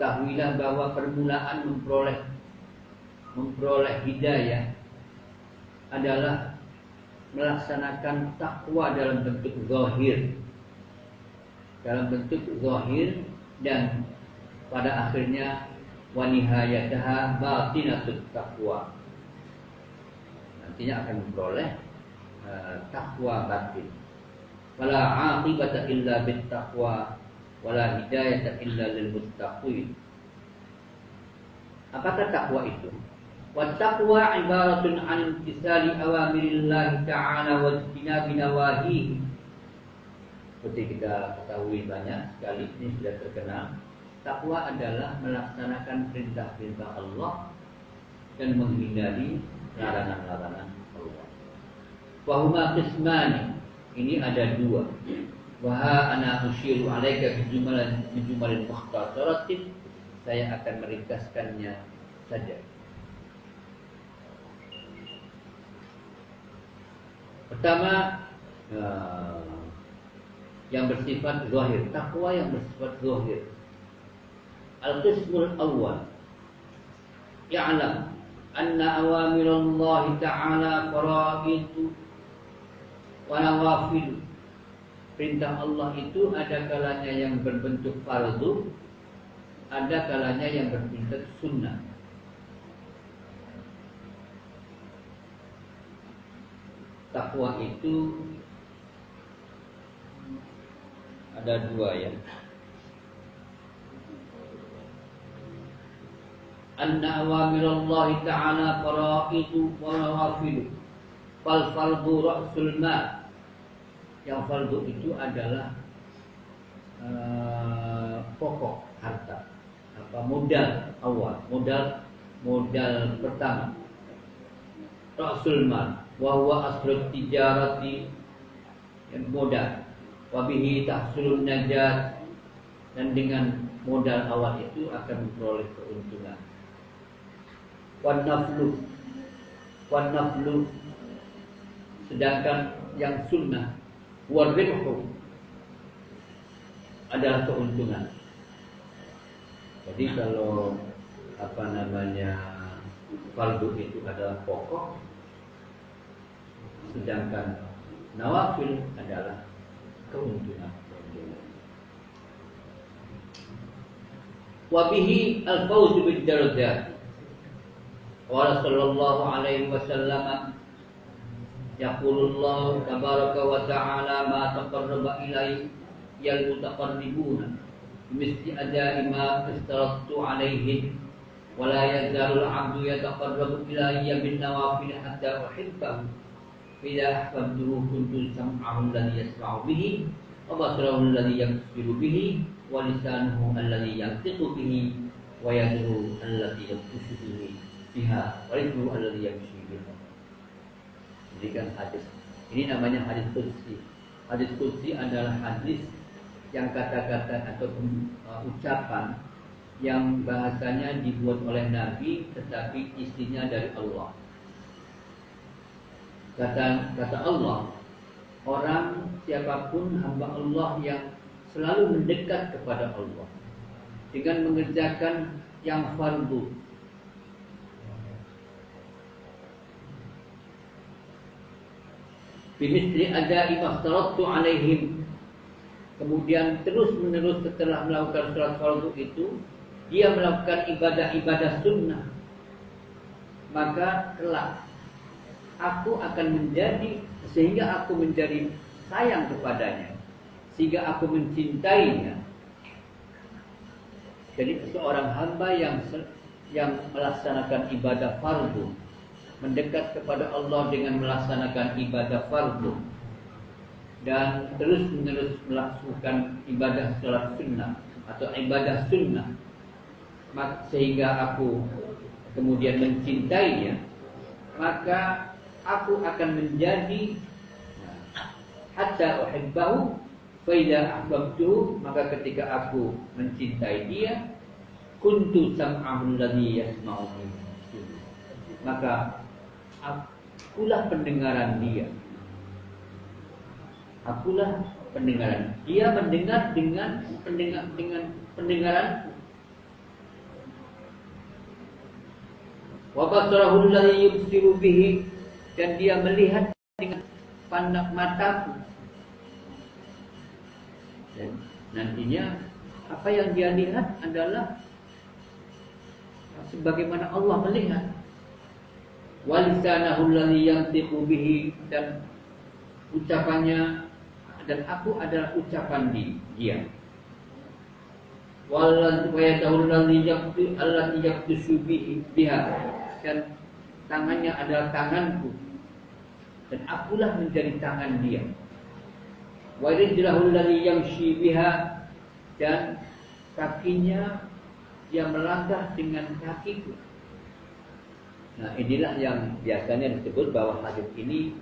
Ketahuilah bahwa permulaan memperoleh memperoleh hidayah adalah melaksanakan takwa dalam bentuk zahir. Dalam bentuk zahir dan pada akhirnya wanihayataha batinatut takwa nantinya akan memperoleh uh, takwa batin. Wala aqibata illa bit wala hidayata illa lil muttaqin. Apakah takwa itu? Wattaqwa ibaratun an imtisali awamirillah ta'ala wa ijtinabi nawahihi. Seperti kita ketahui banyak sekali ini sudah terkenal. Takwa adalah melaksanakan perintah-perintah Allah dan menghindari larangan-larangan Allah. Wahuma qismani ini ada dua Waha ana usyiru alaika bijumalan bijumalin mukhtasaratin saya akan meringkaskannya saja. Pertama uh, yang bersifat zahir, takwa yang bersifat zahir. Al-qismul awal ya'lam anna awamirallahi ta'ala faraidu wa nawafil. Perintah Allah itu ada kalanya yang berbentuk fardu, ada kalanya yang berbentuk sunnah. takwa itu ada dua ya. Anna awamir Ta'ala faraidu wa nawafilu Fal fardu ra'sul ma Yang fardu itu adalah uh, Pokok harta. Apa? Modal awal. Modal modal pertama. Ra'sul mal. Wahuwa asrul tijarati Yang modal. Wabihi tahsulun najat. Dan dengan modal awal itu akan memperoleh keuntungan. Wan naflu. Wan naflu. Sedangkan yang sunnah Warribhu Adalah keuntungan Jadi kalau Apa namanya Fardu itu adalah pokok sedangkan nawafil adalah keuntungan. Wabihi al-fawz bid darajat. Wa sallallahu alaihi wasallam yaqulullah tabaraka wa ta'ala ma taqarraba ilai yal mutaqarribuna misli adai ma istaratu alaihi wa la yazalul 'abdu yataqarrabu ilayya bin nawafil hatta uhibbahu. Bila ahbabtuhu kuntu sam'ahu alladhi yasma'u bihi wa basarahu alladhi yabsiru bihi wa lisanuhu alladhi yantiqu bihi wa yaduhu alladhi yabtushu bihi. Biha alladhi biha. Jadi kan hadis. Ini namanya hadis kursi. Hadis kursi adalah hadis yang kata-kata atau uh, ucapan yang bahasanya dibuat oleh Nabi tetapi isinya dari Allah. Kata kata Allah, orang siapa pun hamba Allah yang selalu mendekat kepada Allah dengan mengerjakan yang fardu Bimistri ada imaftaratu alaihim. Kemudian terus menerus setelah melakukan sholat fardu itu Dia melakukan ibadah-ibadah sunnah. Maka kelak aku akan menjadi sehingga aku menjadi sayang kepadanya sehingga aku mencintainya. Jadi seorang hamba yang yang melaksanakan ibadah fardu mendekat kepada Allah dengan melaksanakan ibadah fardu dan terus menerus melakukan ibadah sholat sunnah atau ibadah sunnah. Sehingga aku kemudian mencintainya maka aku akan menjadi hatta uhibbahu Faida ahbabtu maka ketika aku mencintai dia kuntu sam'ahu alladhi yasma'u maka akulah pendengaran dia. Akulah pendengaran. Dia mendengar dengan pendengar dengan pendengaran. Wa dan dia melihat dengan pandang mataku. Dan nantinya apa yang dia lihat adalah sebagaimana Allah melihat. Walisanahu alladhi yantiqu bihi dan ucapannya dan aku adalah ucapan di dia. Walladhi alladhi yaqtu alladhi yaqtu biha dan tangannya adalah tanganku dan akulah menjadi tangan dia wa rijlahul ladzi yamshi biha dan kakinya yang melangkah dengan kakiku. Nah, inilah yang biasanya disebut bahwa hadis ini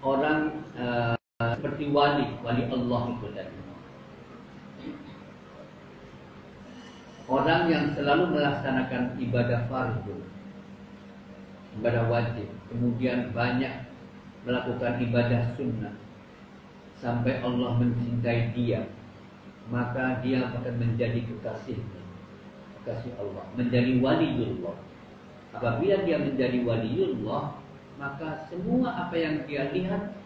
orang uh, seperti wali, wali Allah itu tadi. Orang yang selalu melaksanakan ibadah fardu, ibadah wajib, kemudian banyak melakukan ibadah sunnah, sampai Allah mencintai dia maka dia akan menjadi kekasih kekasih Allah menjadi waliullah apabila dia menjadi waliullah maka semua apa yang dia lihat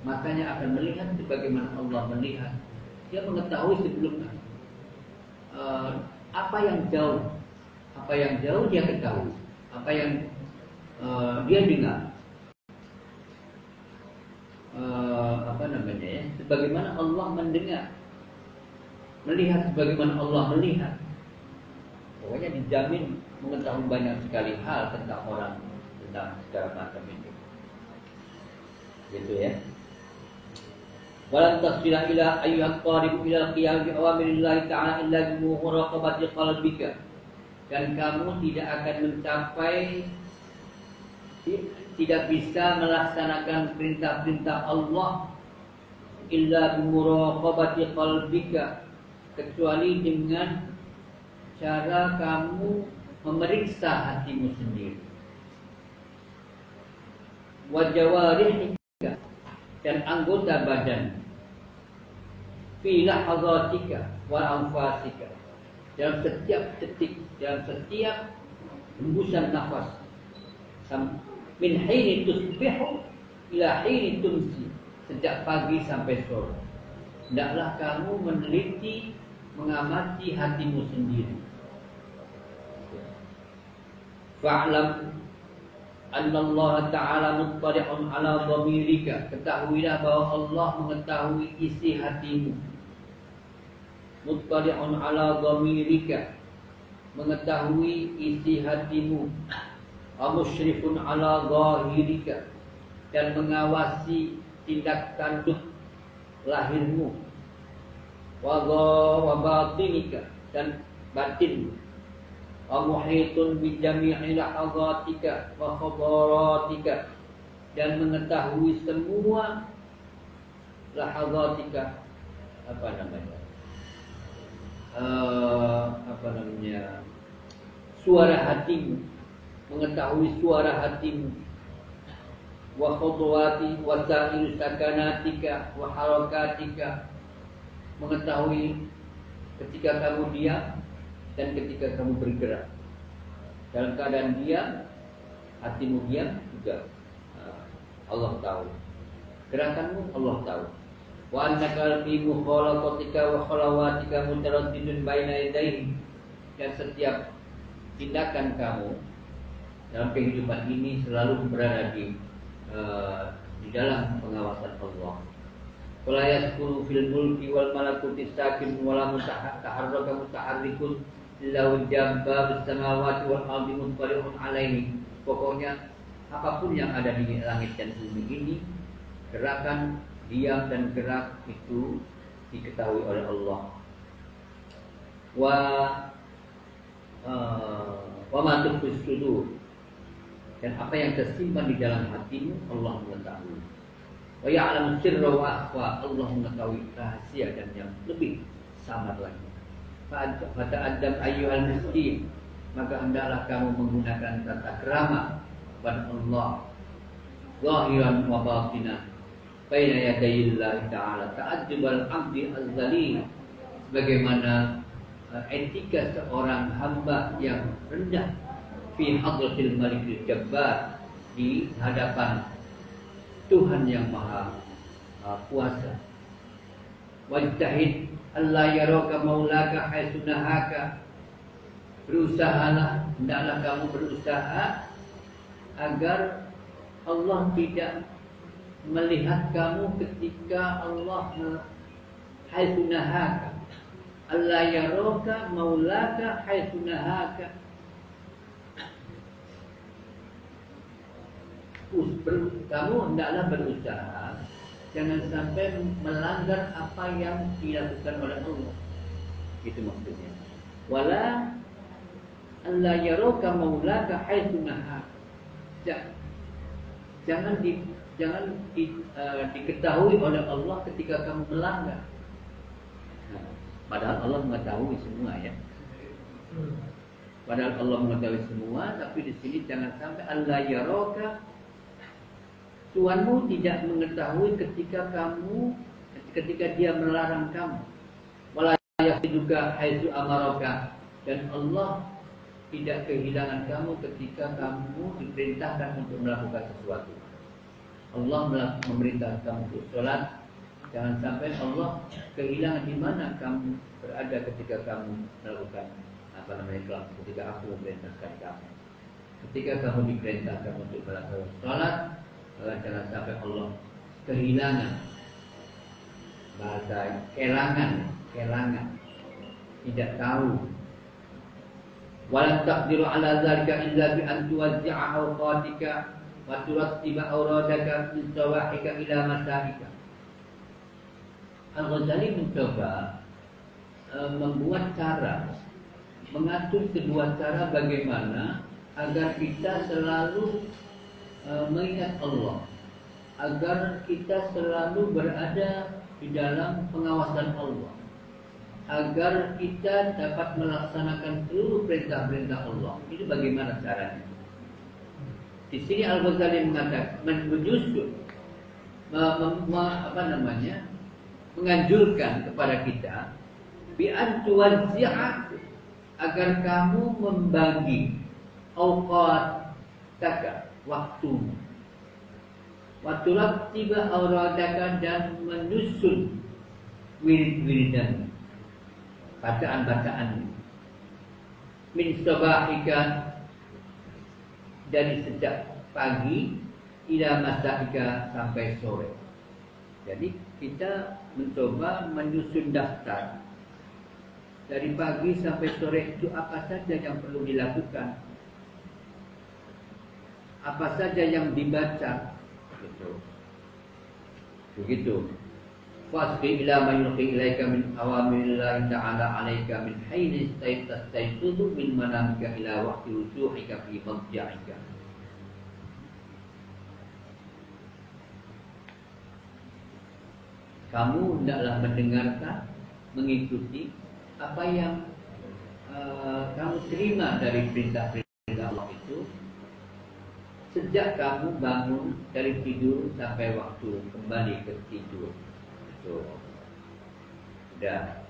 makanya akan melihat sebagaimana Allah melihat. Dia mengetahui sebelumnya uh, apa yang jauh apa yang jauh dia ketahui apa yang uh, dia dengar. Uh, apa namanya ya? Sebagaimana Allah mendengar. Melihat sebagaimana Allah melihat. Pokoknya dijamin mengetahui banyak sekali hal tentang orang tentang segala macam itu. Gitu ya. Tasila ila ayyuhat qarib ila qiyam bi ta'ala illa bi qalbika. Dan kamu tidak akan mencapai tidak bisa melaksanakan perintah-perintah Allah illa bimuraqabati qalbika kecuali dengan cara kamu memeriksa hatimu sendiri. Wajawarihika dan anggota badan. Fi lahazatika wa anfasika. Dalam setiap detik dalam setiap hembusan nafas. Min hini tusbihu ila hini tumsi sejak pagi sampai sore. Hendaklah kamu meneliti mengamati hatimu sendiri fa'lam anna Allah Ta'ala muttali'un ala dhamirika. Ketahuilah bahwa Allah mengetahui isi hatimu. Muttali'un ala dhamirika. Mengetahui isi hatimu. Musyrifun ala zahirika dan mengawasi tindak tanduk lahirmu. Wa wa batinika. Dan batinmu jami'i lahazatika wa khabaratika dan mengetahui semua lahazatika apa namanya? Uh, apa namanya? Suara hatimu. Mengetahui suara hatimu. Wa khutuwati wa sa'il sakanatika wa harakatika. Mengetahui ketika kamu diam dan ketika kamu bergerak. Dalam keadaan diam hatimu diam juga. Ah, Allah tahu. Gerakanmu Allah tahu. Wa annaka fi mukhalaqatika wa khalawatika mutaraddidun baina yadayhi. Dan setiap tindakan kamu dalam kehidupan ini selalu berada di uh, di dalam pengawasan Allah. Wala yaskunu fil mulki wal malakuti sakin wala mutaharraka mutaharrikun wajaba bis samawati wal ardi mutfari'un alaihi. Pokoknya apa pun yang ada di langit dan bumi ini gerakan diam dan gerak itu diketahui oleh Allah. Wa uh, wa ma dan apa yang tersimpan di dalam hatimu Allah mengetahui. Wa ya'lamu sirra wa. Allah mengetahui rahasia dan yang lebih samar lagi. Pada Adam ayyuhal miskin, maka hendaklah kamu menggunakan tata kerama kepada Allah. Zahiran wa batina. Baina yadayillah ta'ala. Ta'ajjubal abdi az-zalim bagaimana uh, etika seorang hamba yang rendah. Fi hadratil malikil jabbar. Di hadapan Tuhan yang maha uh, kuasa. Wajtahid Allah yaraka maulaka haisunahaka berusahalah hendaklah kamu berusaha agar Allah tidak melihat kamu ketika Allah haisunahaka Allah yaraka maulaka haisunahaka kamu hendaklah berusaha jangan sampai melanggar apa yang dilakukan oleh Allah. Itu maksudnya. Wala Allah yaraka maulaka haitsu Jangan di jangan di, uh, diketahui oleh Allah ketika kamu melanggar. Padahal Allah mengetahui semua ya. Padahal Allah mengetahui semua, tapi di sini jangan sampai Allah yaraka Tuhanmu tidak mengetahui ketika kamu ketika dia melarang kamu. Walayah juga haitsu amaraka dan Allah tidak kehilangan kamu ketika kamu diperintahkan untuk melakukan sesuatu. Allah memerintahkan kamu untuk sholat. Jangan sampai Allah kehilangan di mana kamu berada ketika kamu melakukan apa namanya ketika aku memerintahkan kamu. Ketika kamu diperintahkan untuk melakukan sholat, jangan sampai Allah? Kehilangan. Bahasa kelangan, kelangan. Tidak tahu. Walam taqdiru ala dzalika illa bi an tuwazzi'a awqatika wa turattiba awradaka min sawahika ila masahika Al-Ghazali mencoba e, membuat cara mengatur sebuah cara bagaimana agar kita selalu Eh, mengingat Allah agar kita selalu berada di dalam pengawasan Allah agar kita dapat melaksanakan seluruh perintah-perintah Allah. Itu bagaimana caranya? Di sini Al Ghazali mengatakan menyusun apa namanya menganjurkan kepada kita bi agar kamu membagi awqat taka waktu. Waktulah tiba auradaka dan menyusun wirid-wiridan bacaan-bacaan min sabahika dari sejak pagi ila masahika sampai sore. Jadi kita mencoba menyusun daftar dari pagi sampai sore itu apa saja yang perlu dilakukan apa saja yang dibaca gitu. Begitu. Fasbi ila ma yulqi ilaika min awamirillahi ta'ala 'alaika min hayni istayqadtu min manamika ila waqti rusuhika fi madja'ika. Kamu hendaklah mendengarkan, mengikuti apa yang uh, kamu terima dari perintah-perintah Allah itu sejak kamu bangun dari tidur sampai waktu kembali ke tidur. Itu. Sudah.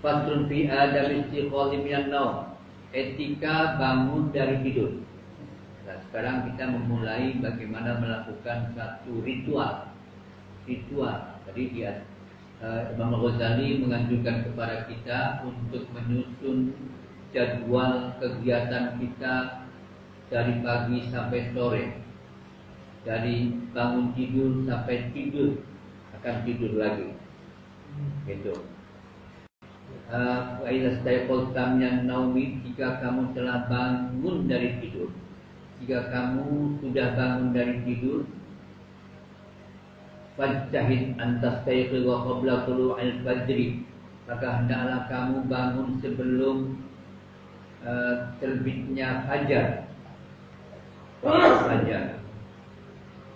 Faslun fi adam istiqali minan. Etika bangun dari tidur. Nah, sekarang kita memulai bagaimana melakukan satu ritual. Ritual. Tadi dia uh, Imam Ghazali menganjurkan kepada kita untuk menyusun jadwal kegiatan kita dari pagi sampai sore. Dari bangun tidur sampai tidur akan tidur lagi. Gitu. Uh, naumi jika kamu telah bangun dari tidur jika kamu sudah bangun dari tidur Fajtahid antas tayqi wa qabla tulu'il fajri Maka hendaklah kamu bangun sebelum uh, terbitnya fajar saja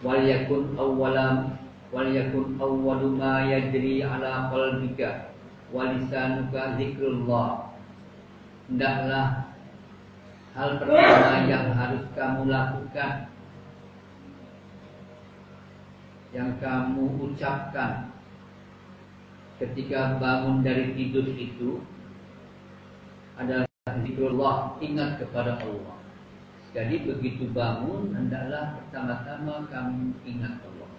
wal yakun awwalam wal yakun awwalu ma yajri ala qalbika wa lisanuka zikrullah hendaklah hal pertama yang harus kamu lakukan yang kamu ucapkan ketika bangun dari tidur itu adalah zikrullah ingat kepada Allah. Jadi begitu bangun hendaklah pertama-tama kamu ingat Allah.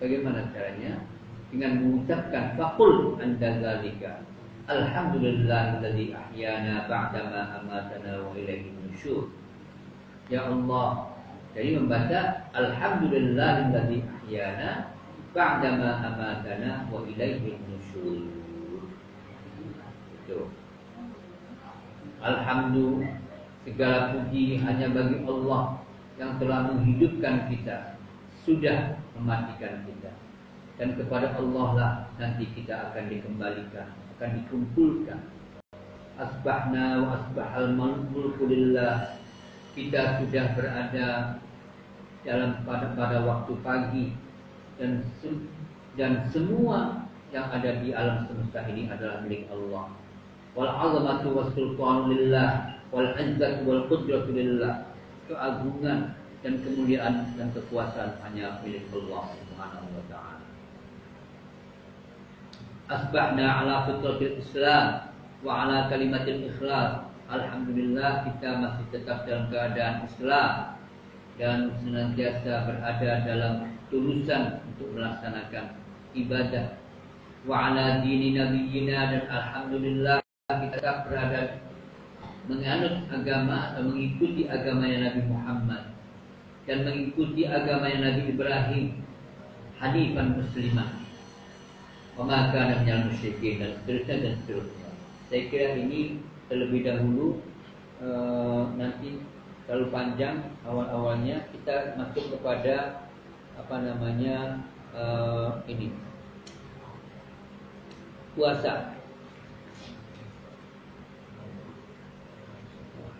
Bagaimana caranya? Dengan mengucapkan faqul anda zalika. Alhamdulillahilladzi ahyana ba'dama amatana wa ilaihi nusyur. Ya Allah. Jadi membaca Alhamdulillahilladzi ahyana ba'dama amatana wa ilaihi nusyur. Itu. Alhamdulillah segala puji hanya bagi Allah yang telah menghidupkan kita, sudah mematikan kita. Dan kepada Allah lah nanti kita akan dikembalikan, akan dikumpulkan. Asbahna wa asbahal mulku. Kita sudah berada dalam pada pada waktu pagi dan dan semua yang ada di alam semesta ini adalah milik Allah. Wal azamatu was lillah wal izzatu wal qudratu lillah. Keagungan dan kemuliaan dan kekuasaan hanya milik Allah Subhanahu wa taala. Asbahna ala fitratil Islam wa ala kalimatil ikhlas. Alhamdulillah kita masih tetap dalam keadaan Islam dan senantiasa berada dalam tulusan untuk melaksanakan ibadah wa ala dini nabiyina dan alhamdulillah kita berada menganut agama atau mengikuti agamanya Nabi Muhammad dan mengikuti agamanya Nabi Ibrahim hanifan muslimah. Kana minal musyrikin dan seterusnya dan seterusnya. Saya kira ini terlebih dahulu e, nanti terlalu panjang awal-awalnya kita masuk kepada apa namanya e, ini. Puasa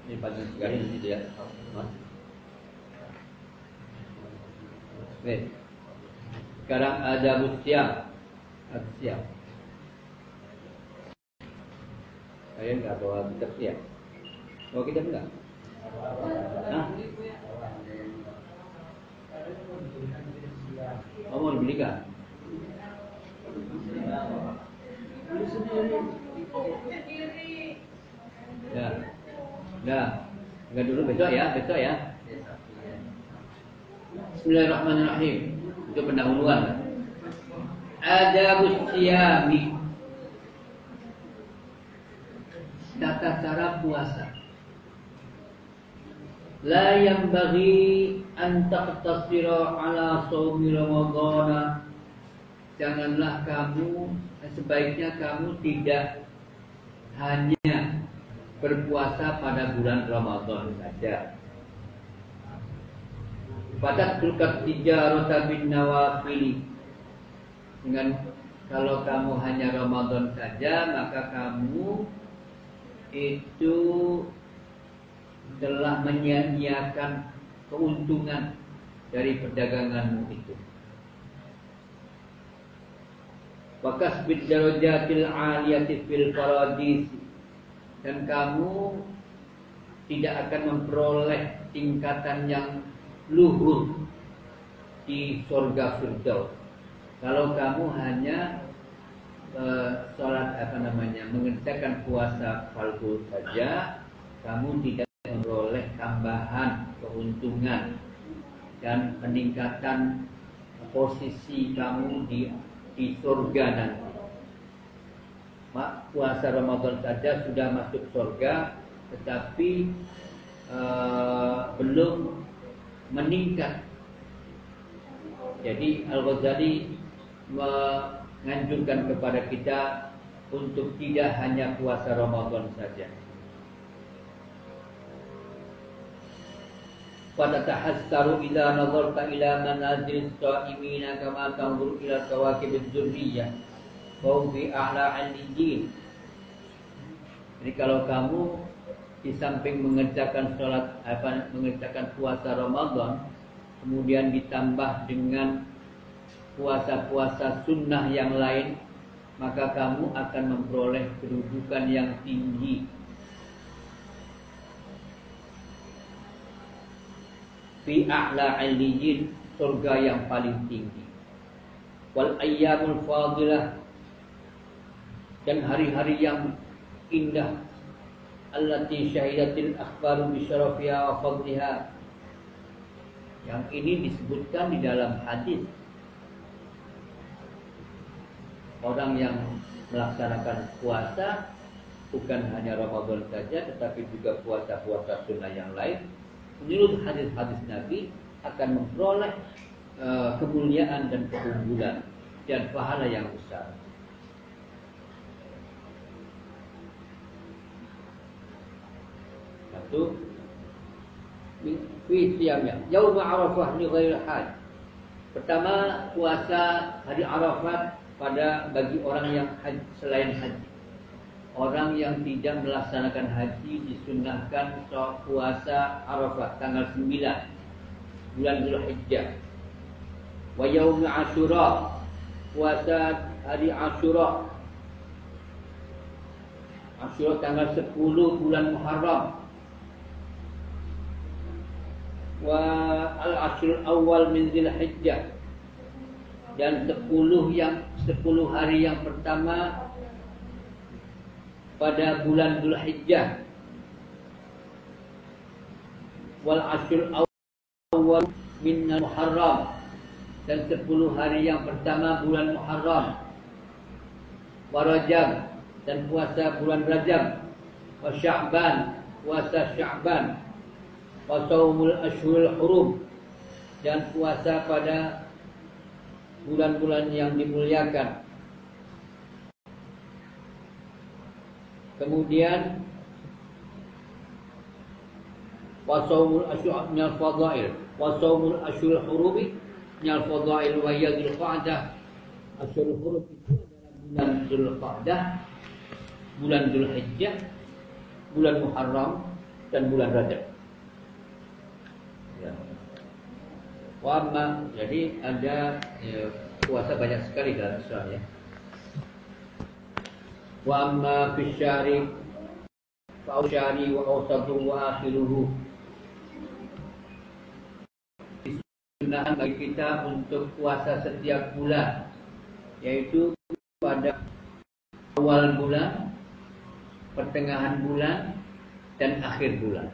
Ini panjang sekali nanti dia. Oke. Sekarang ada siam. Siam. Kalian nggak bawa kitab siam? Bawa kitab enggak? Hah? Oh, mau dibelikan? Ya. Dah. Enggak dulu besok ya, besok ya. Bismillahirrahmanirrahim. Itu pendahuluan. Ada siyami. Tata cara puasa. La yang bagi antak tasbira ala saumi ramadhana. Janganlah kamu sebaiknya kamu tidak hanya berpuasa pada bulan Ramadan saja. Pada tulkat tiga bin nawafili dengan kalau kamu hanya Ramadan saja maka kamu itu telah menyia-nyiakan keuntungan dari perdaganganmu itu. Wakas bid darajatil aliyati fil paradisi dan kamu tidak akan memperoleh tingkatan yang luhur di surga Firdaus. Kalau kamu hanya uh, sholat apa namanya mengerjakan puasa fardu saja, kamu tidak memperoleh tambahan keuntungan dan peningkatan posisi kamu di di surga nanti puasa Ramadan saja sudah masuk surga tetapi uh, belum meningkat. Jadi Al-Ghazali menganjurkan kepada kita untuk tidak hanya puasa Ramadan saja. Pada tahassaru idza nazarta ila manazil sha'imina kama tanzur ila kawakib dzurriyyah Kau fi a'la aliyyin. Jadi kalau kamu di samping mengerjakan sholat apa mengerjakan puasa Ramadan, kemudian ditambah dengan puasa-puasa sunnah yang lain, maka kamu akan memperoleh kedudukan yang tinggi. Fi a'la 'aliyyin, surga yang paling tinggi. Wal ayyamul fadilah dan hari-hari yang indah. Allati syahidatil akhbaru bi wa fadliha yang ini disebutkan di dalam hadis. Orang yang melaksanakan puasa bukan hanya Ramadan saja tetapi juga puasa-puasa sunnah yang lain menurut hadis-hadis Nabi akan memperoleh uh, kemuliaan dan keunggulan dan pahala yang besar. Satu fi siyamnya. Yaum arafah li ghairi haj pertama puasa hari arafat pada bagi orang yang haji, selain haji. Orang yang tidak melaksanakan haji disunahkan puasa arafat tanggal 9 bulan Zulhijjah wa yaum asyura puasa hari asyura asyura tanggal 10 bulan Muharram wa al ashrul awal min Hijjah dan 10 yang 10 hari yang pertama pada bulan Hijjah wal ashrul awal min Muharram. Dan 10 hari yang pertama bulan Muharram. Wa Rajab. Dan puasa bulan Rajab. Wa Sya'ban. Puasa Sya'ban Wasaumul ashurul hurum dan puasa pada bulan-bulan yang dimuliakan. Kemudian wasaumul ashur minal fadail, wasaumul ashurul hurumi minal fadail wa yadul qa'dah. Ashurul hurum itu adalah bulan Zulqa'dah, bulan Zulhijjah, bulan Muharram dan bulan Rajab. Wama jadi ada ya, puasa banyak sekali dalam Islam ya. Wa amma fi syari fa syari wa awsatu wa akhiruhu. Sunnah bagi kita untuk puasa setiap bulan yaitu pada awal bulan, pertengahan bulan dan akhir bulan.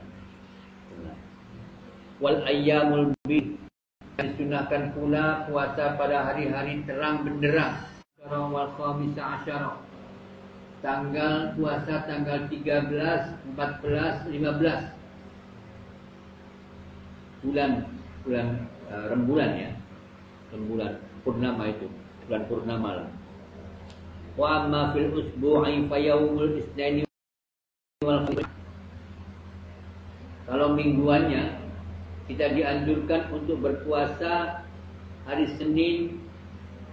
Wal ayyamul bid Disunahkan pula puasa pada hari-hari terang benderang. Wal khamisa asyara. Tanggal puasa tanggal 13, 14, 15. Bulan bulan uh, rembulan ya. Rembulan purnama itu, bulan purnama lah. Wa amma fil usbu'i fa yaumul isnaini wal Kalau mingguannya kita dianjurkan untuk berpuasa hari Senin,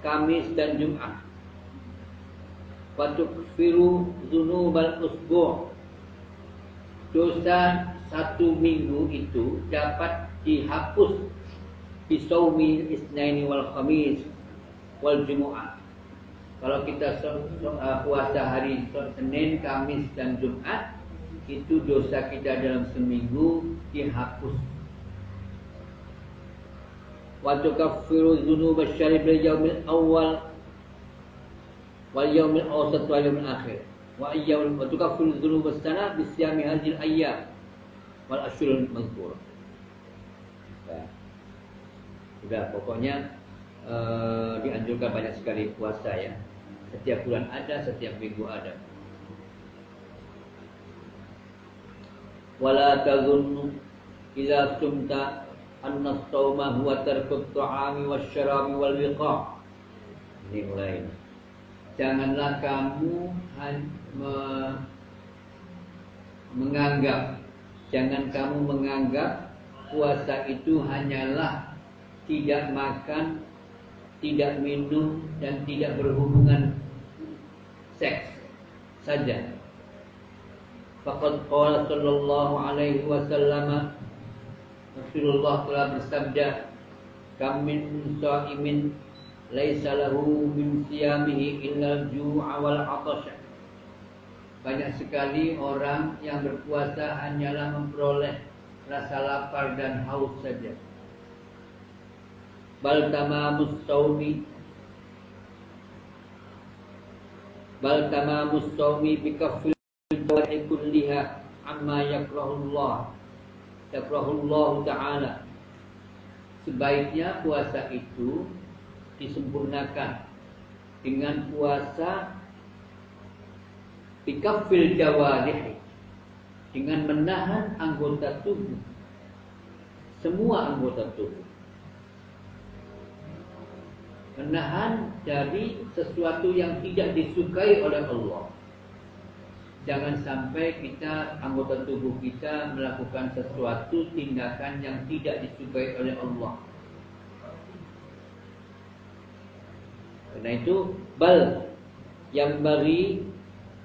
Kamis dan Jumat. Fatukfiru dzunubal usbu' Dosa satu minggu itu dapat dihapus bisaumi isnaini wal khamis wal jumu'ah. Kalau kita uh, puasa hari Senin, Kamis dan Jumat, itu dosa kita dalam seminggu dihapus wa tukaffiru dzunub asy-syarib bil yaumil awal wal yaumil awsat wal yaumil akhir wa ayyamul wa tukaffiru dzunub as-sana bi siyami hadhil ayyam wal ashhurul mazkur ya. Sudah pokoknya uh, dianjurkan banyak sekali puasa ya. Setiap bulan ada, setiap minggu ada. Wala tazunnu idza sumta anna sauma huwa tarkut ta'ami wasyarabi wal liqa. Ini mulai. Janganlah kamu me menganggap jangan kamu menganggap puasa itu hanyalah tidak makan, tidak minum dan tidak berhubungan seks saja. Faqad qala sallallahu alaihi wasallam Rasulullah telah bersabda Kam min sa'imin laisa lahu min siyamihi illa al-ju'a wal 'atasha. Banyak sekali orang yang berpuasa hanyalah memperoleh rasa lapar dan haus saja. Bal tamamus saumi bal tamamus saumi bi jawari kulliha amma yakrahullah yakrahullah taala. Sebaiknya puasa itu disempurnakan dengan puasa bikafil jawarih dengan menahan anggota tubuh semua anggota tubuh. Menahan dari sesuatu yang tidak disukai oleh Allah jangan sampai kita anggota tubuh kita melakukan sesuatu tindakan yang tidak disukai oleh Allah Karena itu bal yang bari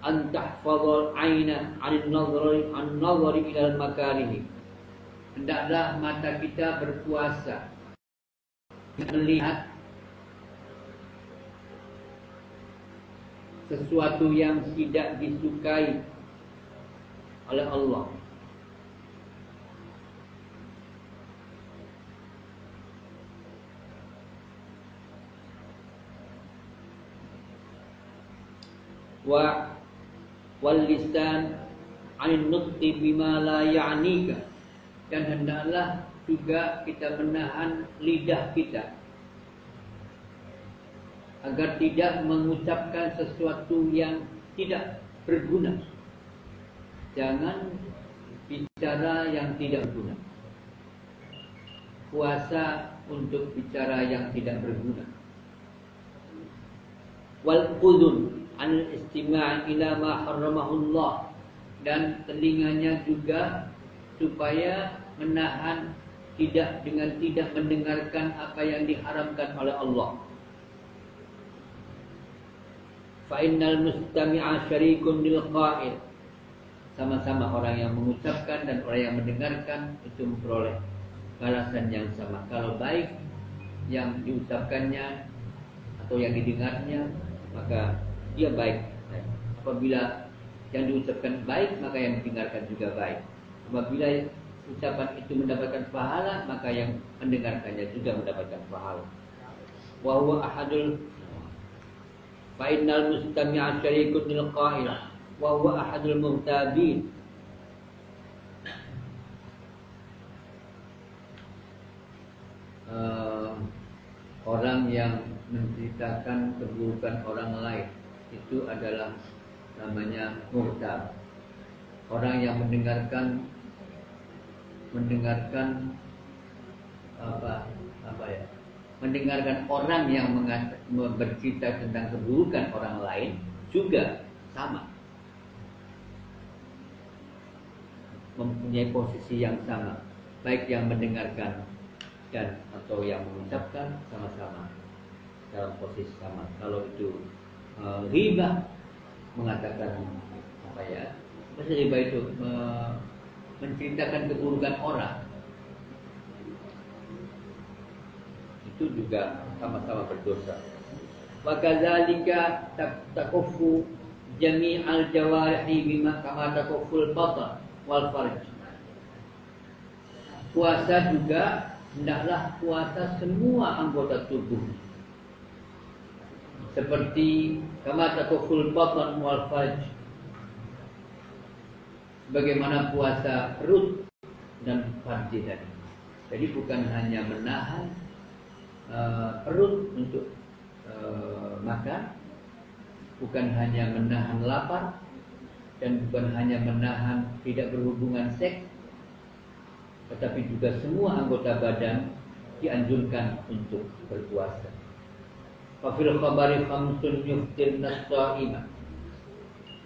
an tahfazal aina 'an nazari an nazari ila makarih. Hendaklah mata kita berpuasa melihat sesuatu yang tidak disukai oleh Allah. wa wal lisan anin nutqi bima la ya'nika dan hendaklah juga kita menahan lidah kita agar tidak mengucapkan sesuatu yang tidak berguna. Jangan bicara yang tidak berguna. Puasa untuk bicara yang tidak berguna. Wal udhun an istima' ila ma dan telinganya juga supaya menahan tidak dengan tidak mendengarkan apa yang diharamkan oleh Allah. Fa innal mustami'a syarikun lil qa'il. Sama-sama orang yang mengucapkan dan orang yang mendengarkan itu memperoleh balasan yang sama. Kalau baik yang diucapkannya atau yang didengarnya maka dia baik. Apabila yang diucapkan baik, maka yang didengarkan juga baik. Apabila ucapan itu mendapatkan pahala, maka yang mendengarkannya juga mendapatkan pahala. Wa huwa ahadul fa innal mustami'a syarikun lil qa'il wa huwa ahadul muhtabin. Uh, orang yang menceritakan keburukan orang lain itu adalah namanya murtad. Orang yang mendengarkan mendengarkan apa apa ya? Mendengarkan orang yang bercerita tentang keburukan orang lain juga sama. Mempunyai posisi yang sama, baik yang mendengarkan dan atau yang mengucapkan sama-sama dalam posisi sama. Kalau itu uh, riba mengatakan apa ya masa riba itu uh, menceritakan keburukan orang itu juga sama-sama berdosa. Maka zalika takufu jami'al jawarihi bima kama takuful batan wal farj. Puasa juga hendaklah puasa semua anggota tubuh. Seperti kama takuful batan wal faj bagaimana puasa perut dan farji tadi. Jadi bukan hanya menahan uh, perut untuk uh, makan. Bukan hanya menahan lapar dan bukan hanya menahan tidak berhubungan seks tetapi juga semua anggota badan dianjurkan untuk berpuasa. Wafil khabari khamsun yuftir nasa'ima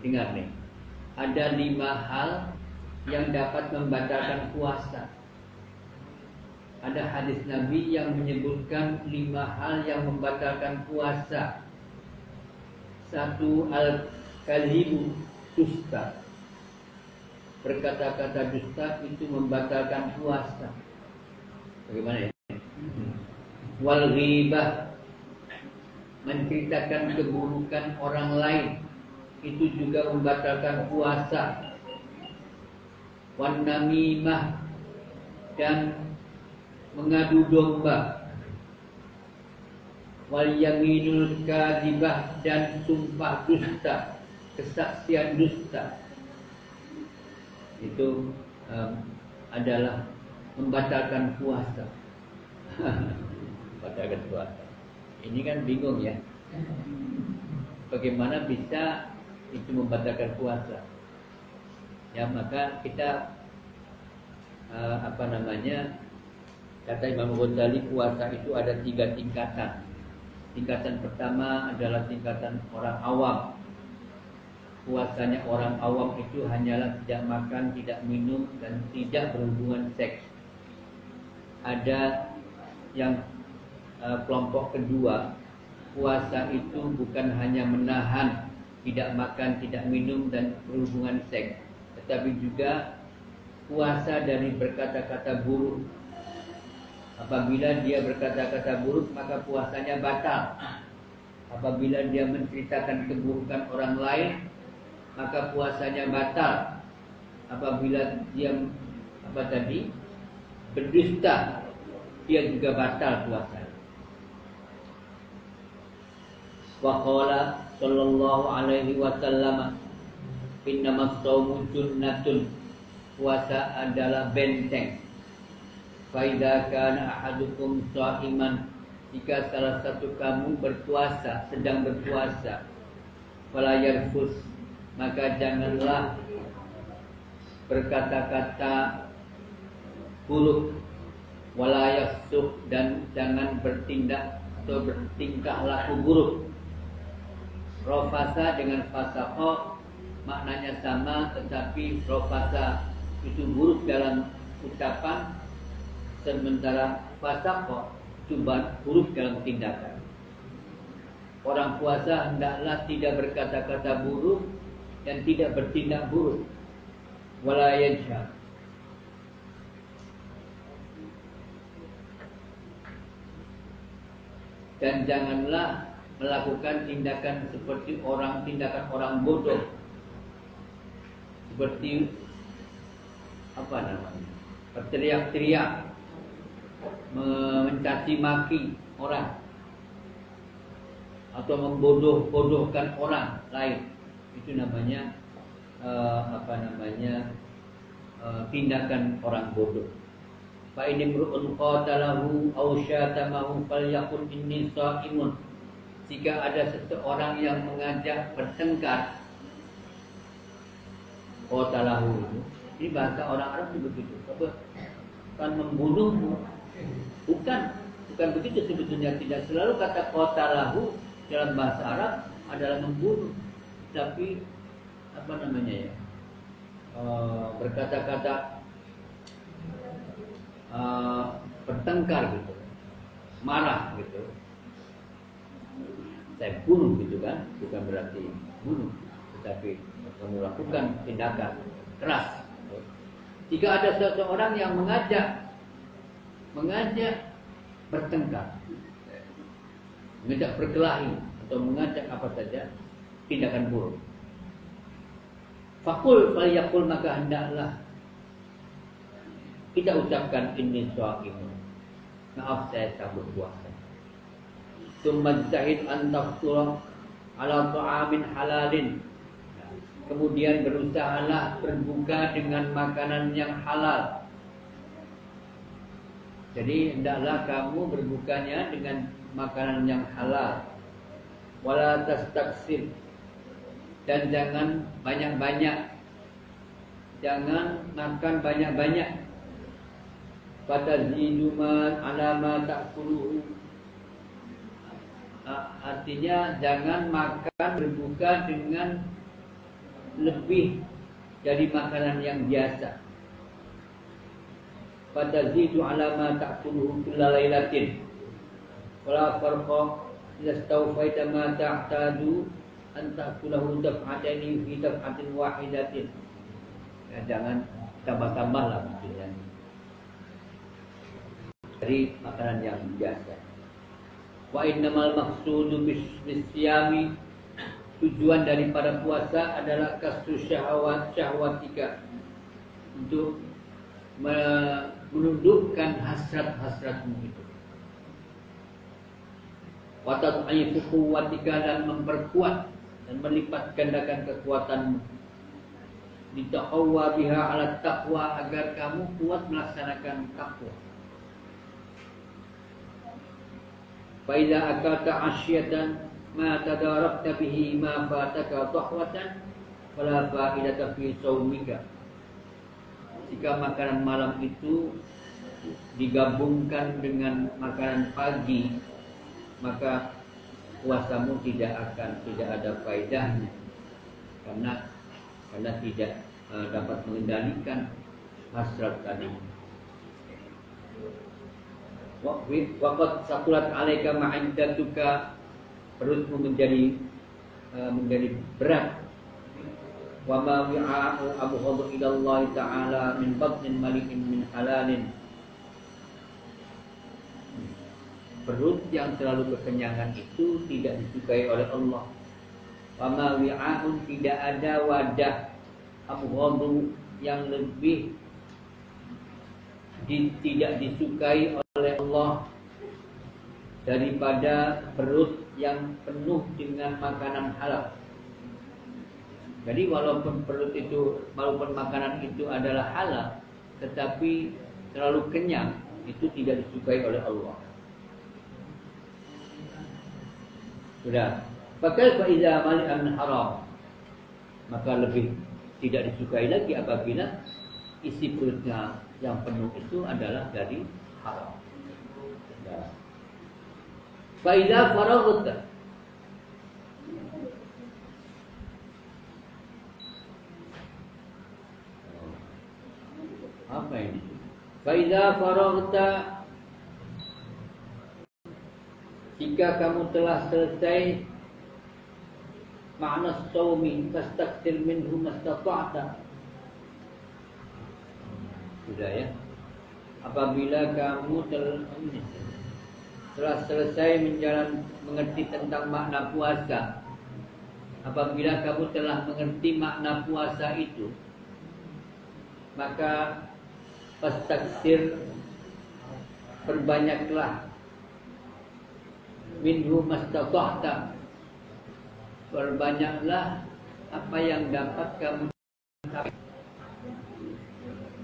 Dengar nih Ada lima hal yang dapat membatalkan puasa Ada hadis Nabi yang menyebutkan lima hal yang membatalkan puasa. Satu al-kalibu dusta. Berkata-kata dusta itu membatalkan puasa. Bagaimana ya? Wal ghibah menceritakan keburukan orang lain. Itu juga membatalkan puasa. Wan namimah dan mengadu domba. Wal yaminul kadibah dan sumpah dusta kesaksian dusta. Itu um, adalah membatalkan puasa. Membatalkan puasa. Ini kan bingung ya. Bagaimana bisa itu membatalkan puasa. Ya maka kita uh, apa namanya kata Imam Ghazali puasa itu ada tiga tingkatan. Tingkatan pertama adalah tingkatan orang awam. Puasanya orang awam itu hanyalah tidak makan, tidak minum, dan tidak berhubungan seks. Ada yang uh, kelompok kedua, puasa itu bukan hanya menahan tidak makan, tidak minum dan berhubungan seks, tetapi juga puasa dari berkata-kata buruk. Apabila dia berkata-kata buruk, maka puasanya batal. Apabila dia menceritakan keburukan orang lain, maka puasanya batal. Apabila dia apa tadi berdusta, dia juga batal puasanya. Waqala sallallahu alaihi wasallam Innama sawmu junnatun Puasa adalah benteng Faida kana ahadukum sa'iman. Jika salah satu kamu berpuasa Sedang berpuasa Fala yarfus Maka janganlah Berkata-kata Buruk Wala Dan jangan bertindak Atau bertingkah laku buruk. Rofasa dengan fasaqo maknanya sama tetapi rofasa itu buruk dalam ucapan sementara fasaqo itu buruk dalam tindakan. Orang puasa hendaklah tidak berkata-kata buruk dan tidak bertindak buruk. Wala Dan janganlah melakukan tindakan seperti orang tindakan orang bodoh seperti apa namanya berteriak-teriak mencaci maki orang atau membodoh-bodohkan orang lain. Itu namanya uh, apa namanya uh, tindakan orang bodoh. Fa ini mru'un qatalahu aw syatamahu falyakun inni sha'imun. Jika ada seseorang yang mengajak bertengkar kotalahu ini bahasa orang Arab begitu. Apa? Kan membunuhmu bukan bukan begitu sebetulnya. Tidak selalu kata kotalahu dalam bahasa Arab adalah membunuh. Tapi apa namanya ya? E, berkata-kata e, bertengkar gitu. Marah gitu. Saya bunuh gitu kan. Bukan berarti bunuh. Tetapi melakukan tindakan keras. Jika ada seseorang yang mengajak mengajak bertengkar mengajak berkelahi atau mengajak apa saja tindakan buruk Fakul faliyakul maka hendaklah kita ucapkan ini ini. Maaf saya cabut puasa. Summa jahid an tafsura ala ta'amin halalin. Kemudian berusahalah berbuka dengan makanan yang halal. Jadi hendaklah kamu berbukanya dengan makanan yang halal. Wala tastaksir dan jangan banyak-banyak. Jangan makan banyak-banyak. Ala ma ta'kuluhu artinya jangan makan berbuka dengan lebih dari makanan yang biasa. Pada zidu alama ta'kuluhu kulla lailatin. Wala farqa idza stawfaita ma ta'tadu an ta'kulahu daf'ataini fi daf'atin wahidatin. Ya, jangan tambah-tambah lah maksudnya. Dari makanan yang biasa. Wa innamal maqsudu bisyami tujuan daripada puasa adalah kasus syahwat syahwatika untuk menundukkan hasrat-hasratmu itu. Watat kuwatika dan memperkuat dan melipat gandakan kekuatanmu. Ditaqawwa biha ala taqwa agar kamu kuat melaksanakan takwa. Faida akata asyatan ma tadarakta bihi ma fataka tahwatan fala fa'idata fi saumika jika makanan malam itu digabungkan dengan makanan pagi maka puasamu tidak akan tidak ada faedahnya karena karena tidak uh, dapat mengendalikan hasrat tadi. Waqat sakulat alaika ma'indatuka perutmu menjadi uh, menjadi berat wa ma wi'a'u abghadu min batnin malikin min halalin. Perut yang terlalu kekenyangan itu tidak disukai oleh Allah. Wa tidak ada wadah abghadu yang lebih di, tidak disukai oleh Allah daripada perut yang penuh dengan makanan halal jadi walaupun perut itu, walaupun makanan itu adalah halal, tetapi terlalu kenyang itu tidak disukai oleh Allah. Sudah. Pakai faiza mali'an haram. Maka lebih tidak disukai lagi apabila isi perutnya yang penuh itu adalah dari haram. Faiza faraghta Apa ini? Faiza faraghta Jika kamu telah selesai makna saumi fastakthir minhu mastata'ta. Sudah ya. Apabila kamu telah selesai menjalan mengerti tentang makna puasa, apabila kamu telah mengerti makna puasa itu, maka Fastaksir Perbanyaklah. Minhu mastata'ta. Perbanyaklah Apa yang dapat kamu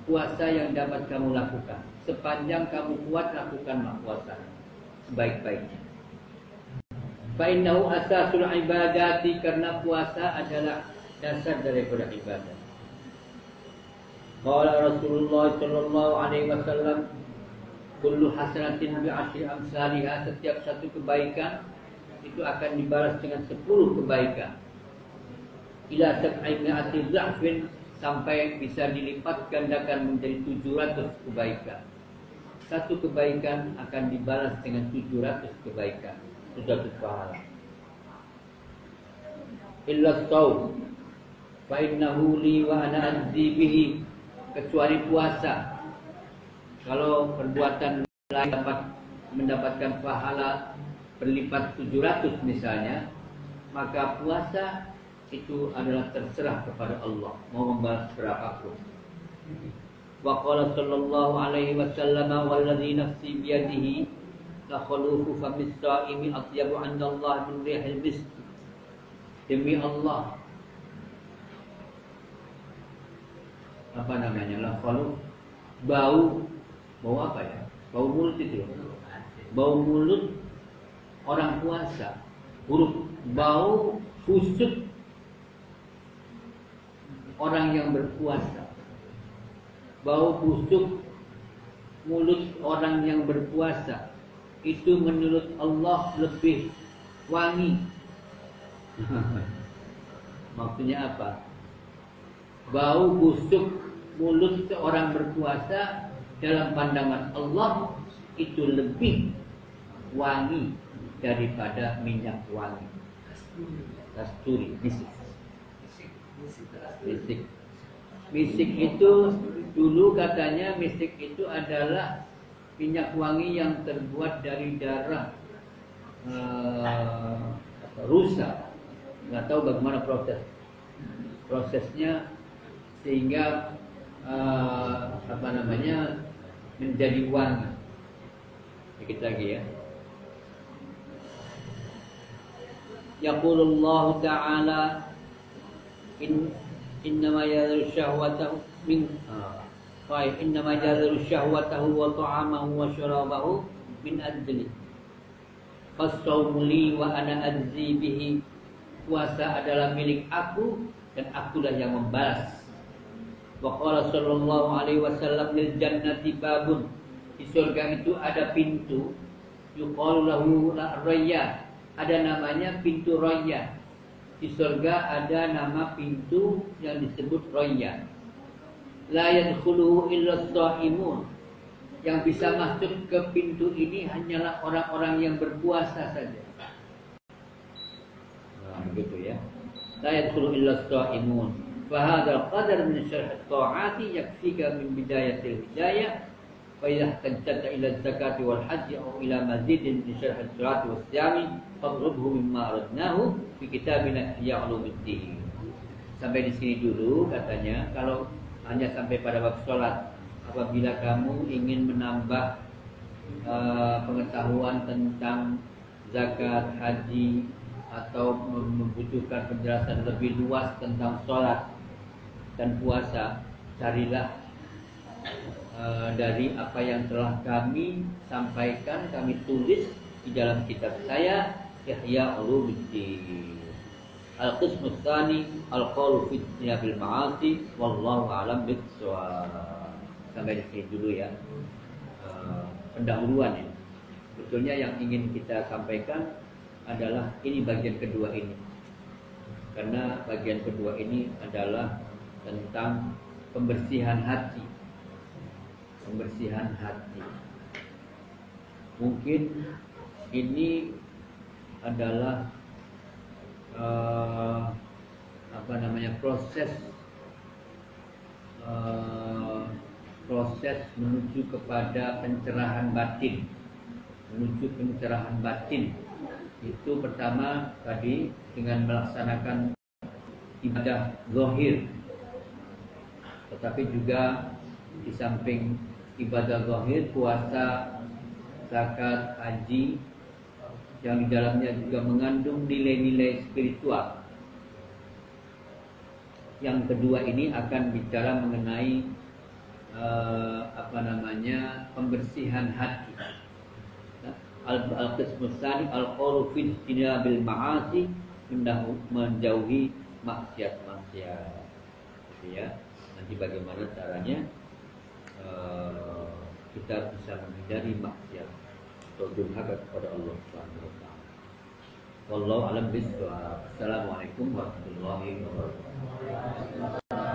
Puasa yang dapat kamu lakukan. Sepanjang kamu kuat lakukanlah puasa. Sebaik-baiknya. Fa'innahu asasul ibadati. Karena puasa adalah dasar daripada ibadah Qala Rasulullah sallallahu alaihi wasallam kullu hasanatin bi asyri amsalha setiap satu kebaikan itu akan dibalas dengan 10 kebaikan. Ila sab'i mi'ati dha'fin sampai bisa dilipat gandakan menjadi 700 kebaikan. Satu kebaikan akan dibalas dengan 700 kebaikan. Sudah pahala. Illa saum fa innahu li wa ana adzi bihi kecuali puasa. Kalau perbuatan lain dapat mendapatkan pahala berlipat 700 misalnya, maka puasa itu adalah terserah kepada Allah mau membalas berapapun. Wa qala sallallahu alaihi wasallam walladzi nafsi biyadihi la khalufu famis saimi atyabu 'inda Allah min rihil misk. Demi Allah, apa namanya? Lah kalau bau bau apa ya? Bau mulut itu bau mulut orang puasa. Huruf bau busuk orang yang berpuasa. Bau busuk mulut orang yang berpuasa. Itu menurut Allah lebih wangi. Maksudnya apa bau busuk mulut seorang berpuasa dalam pandangan Allah itu lebih wangi daripada minyak wangi. Kasturi, misik. Misik. Misik itu dulu katanya misik itu adalah minyak wangi yang terbuat dari darah uh, rusak nggak tahu bagaimana proses prosesnya sehingga uh, apa namanya menjadi warna sedikit lagi ya. Yaqulullah Ta'ala in innama yadhuru syahwatahu min Baik, innama yadhuru syahwatahu wa ta'amahu wa syarabahu min adli Fasawmu wa ana adzi bihi. Puasa adalah milik aku dan akulah yang membalas Wa qala sallallahu alaihi wasallam lil jannati babun Di surga itu ada pintu Yuqalu lahu rayya ada namanya pintu roya. Di surga ada nama pintu yang disebut roya. La yadkhuluhu illa shaimun. Yang bisa masuk ke pintu ini hanyalah orang-orang yang berpuasa saja. Nah, begitu ya. La yadkhulu illa shaimun. Fahadha qadar min syarh at-ta'ati yakfika min bidayatil hidayah فإذا احتجت إلى الزكاة والحج أو إلى مزيد من شرح الصلاة والصيام فاضربه مما أردناه في كتابنا إحياء علوم الدين Sampai di sini dulu katanya kalau hanya sampai pada bab sholat apabila kamu ingin menambah uh, pengetahuan tentang zakat, haji atau membutuhkan penjelasan lebih luas tentang sholat dan puasa carilah Eh, dari apa yang telah kami sampaikan, kami tulis di dalam kitab saya Yahya Ulumuddin. Al-qismu tsani al-qawlu fi bil ma'asi wallahu a'lam bissawab. Sampai di sini dulu ya. Uh, pendahuluan ya. Betulnya yang ingin kita sampaikan adalah ini bagian kedua ini. Karena bagian kedua ini adalah tentang pembersihan hati pembersihan hati. Mungkin ini adalah uh, apa namanya proses uh, proses menuju kepada pencerahan batin, menuju pencerahan batin. Itu pertama tadi dengan melaksanakan ibadah zahir, tetapi juga di samping ibadah zahir, puasa, zakat, haji yang di dalamnya juga mengandung nilai-nilai spiritual. Yang kedua ini akan bicara mengenai uh, apa namanya pembersihan hati. Al-qismusani al-qawlu fi bil ma'asi menjauhi maksiat-maksiat. Gitu ya. Nanti bagaimana caranya? Eh, kita bisa menghindari maksiat atau durhaka kepada Allah Subhanahu wa taala. Wallahu alam bisawab. Assalamualaikum warahmatullahi wabarakatuh.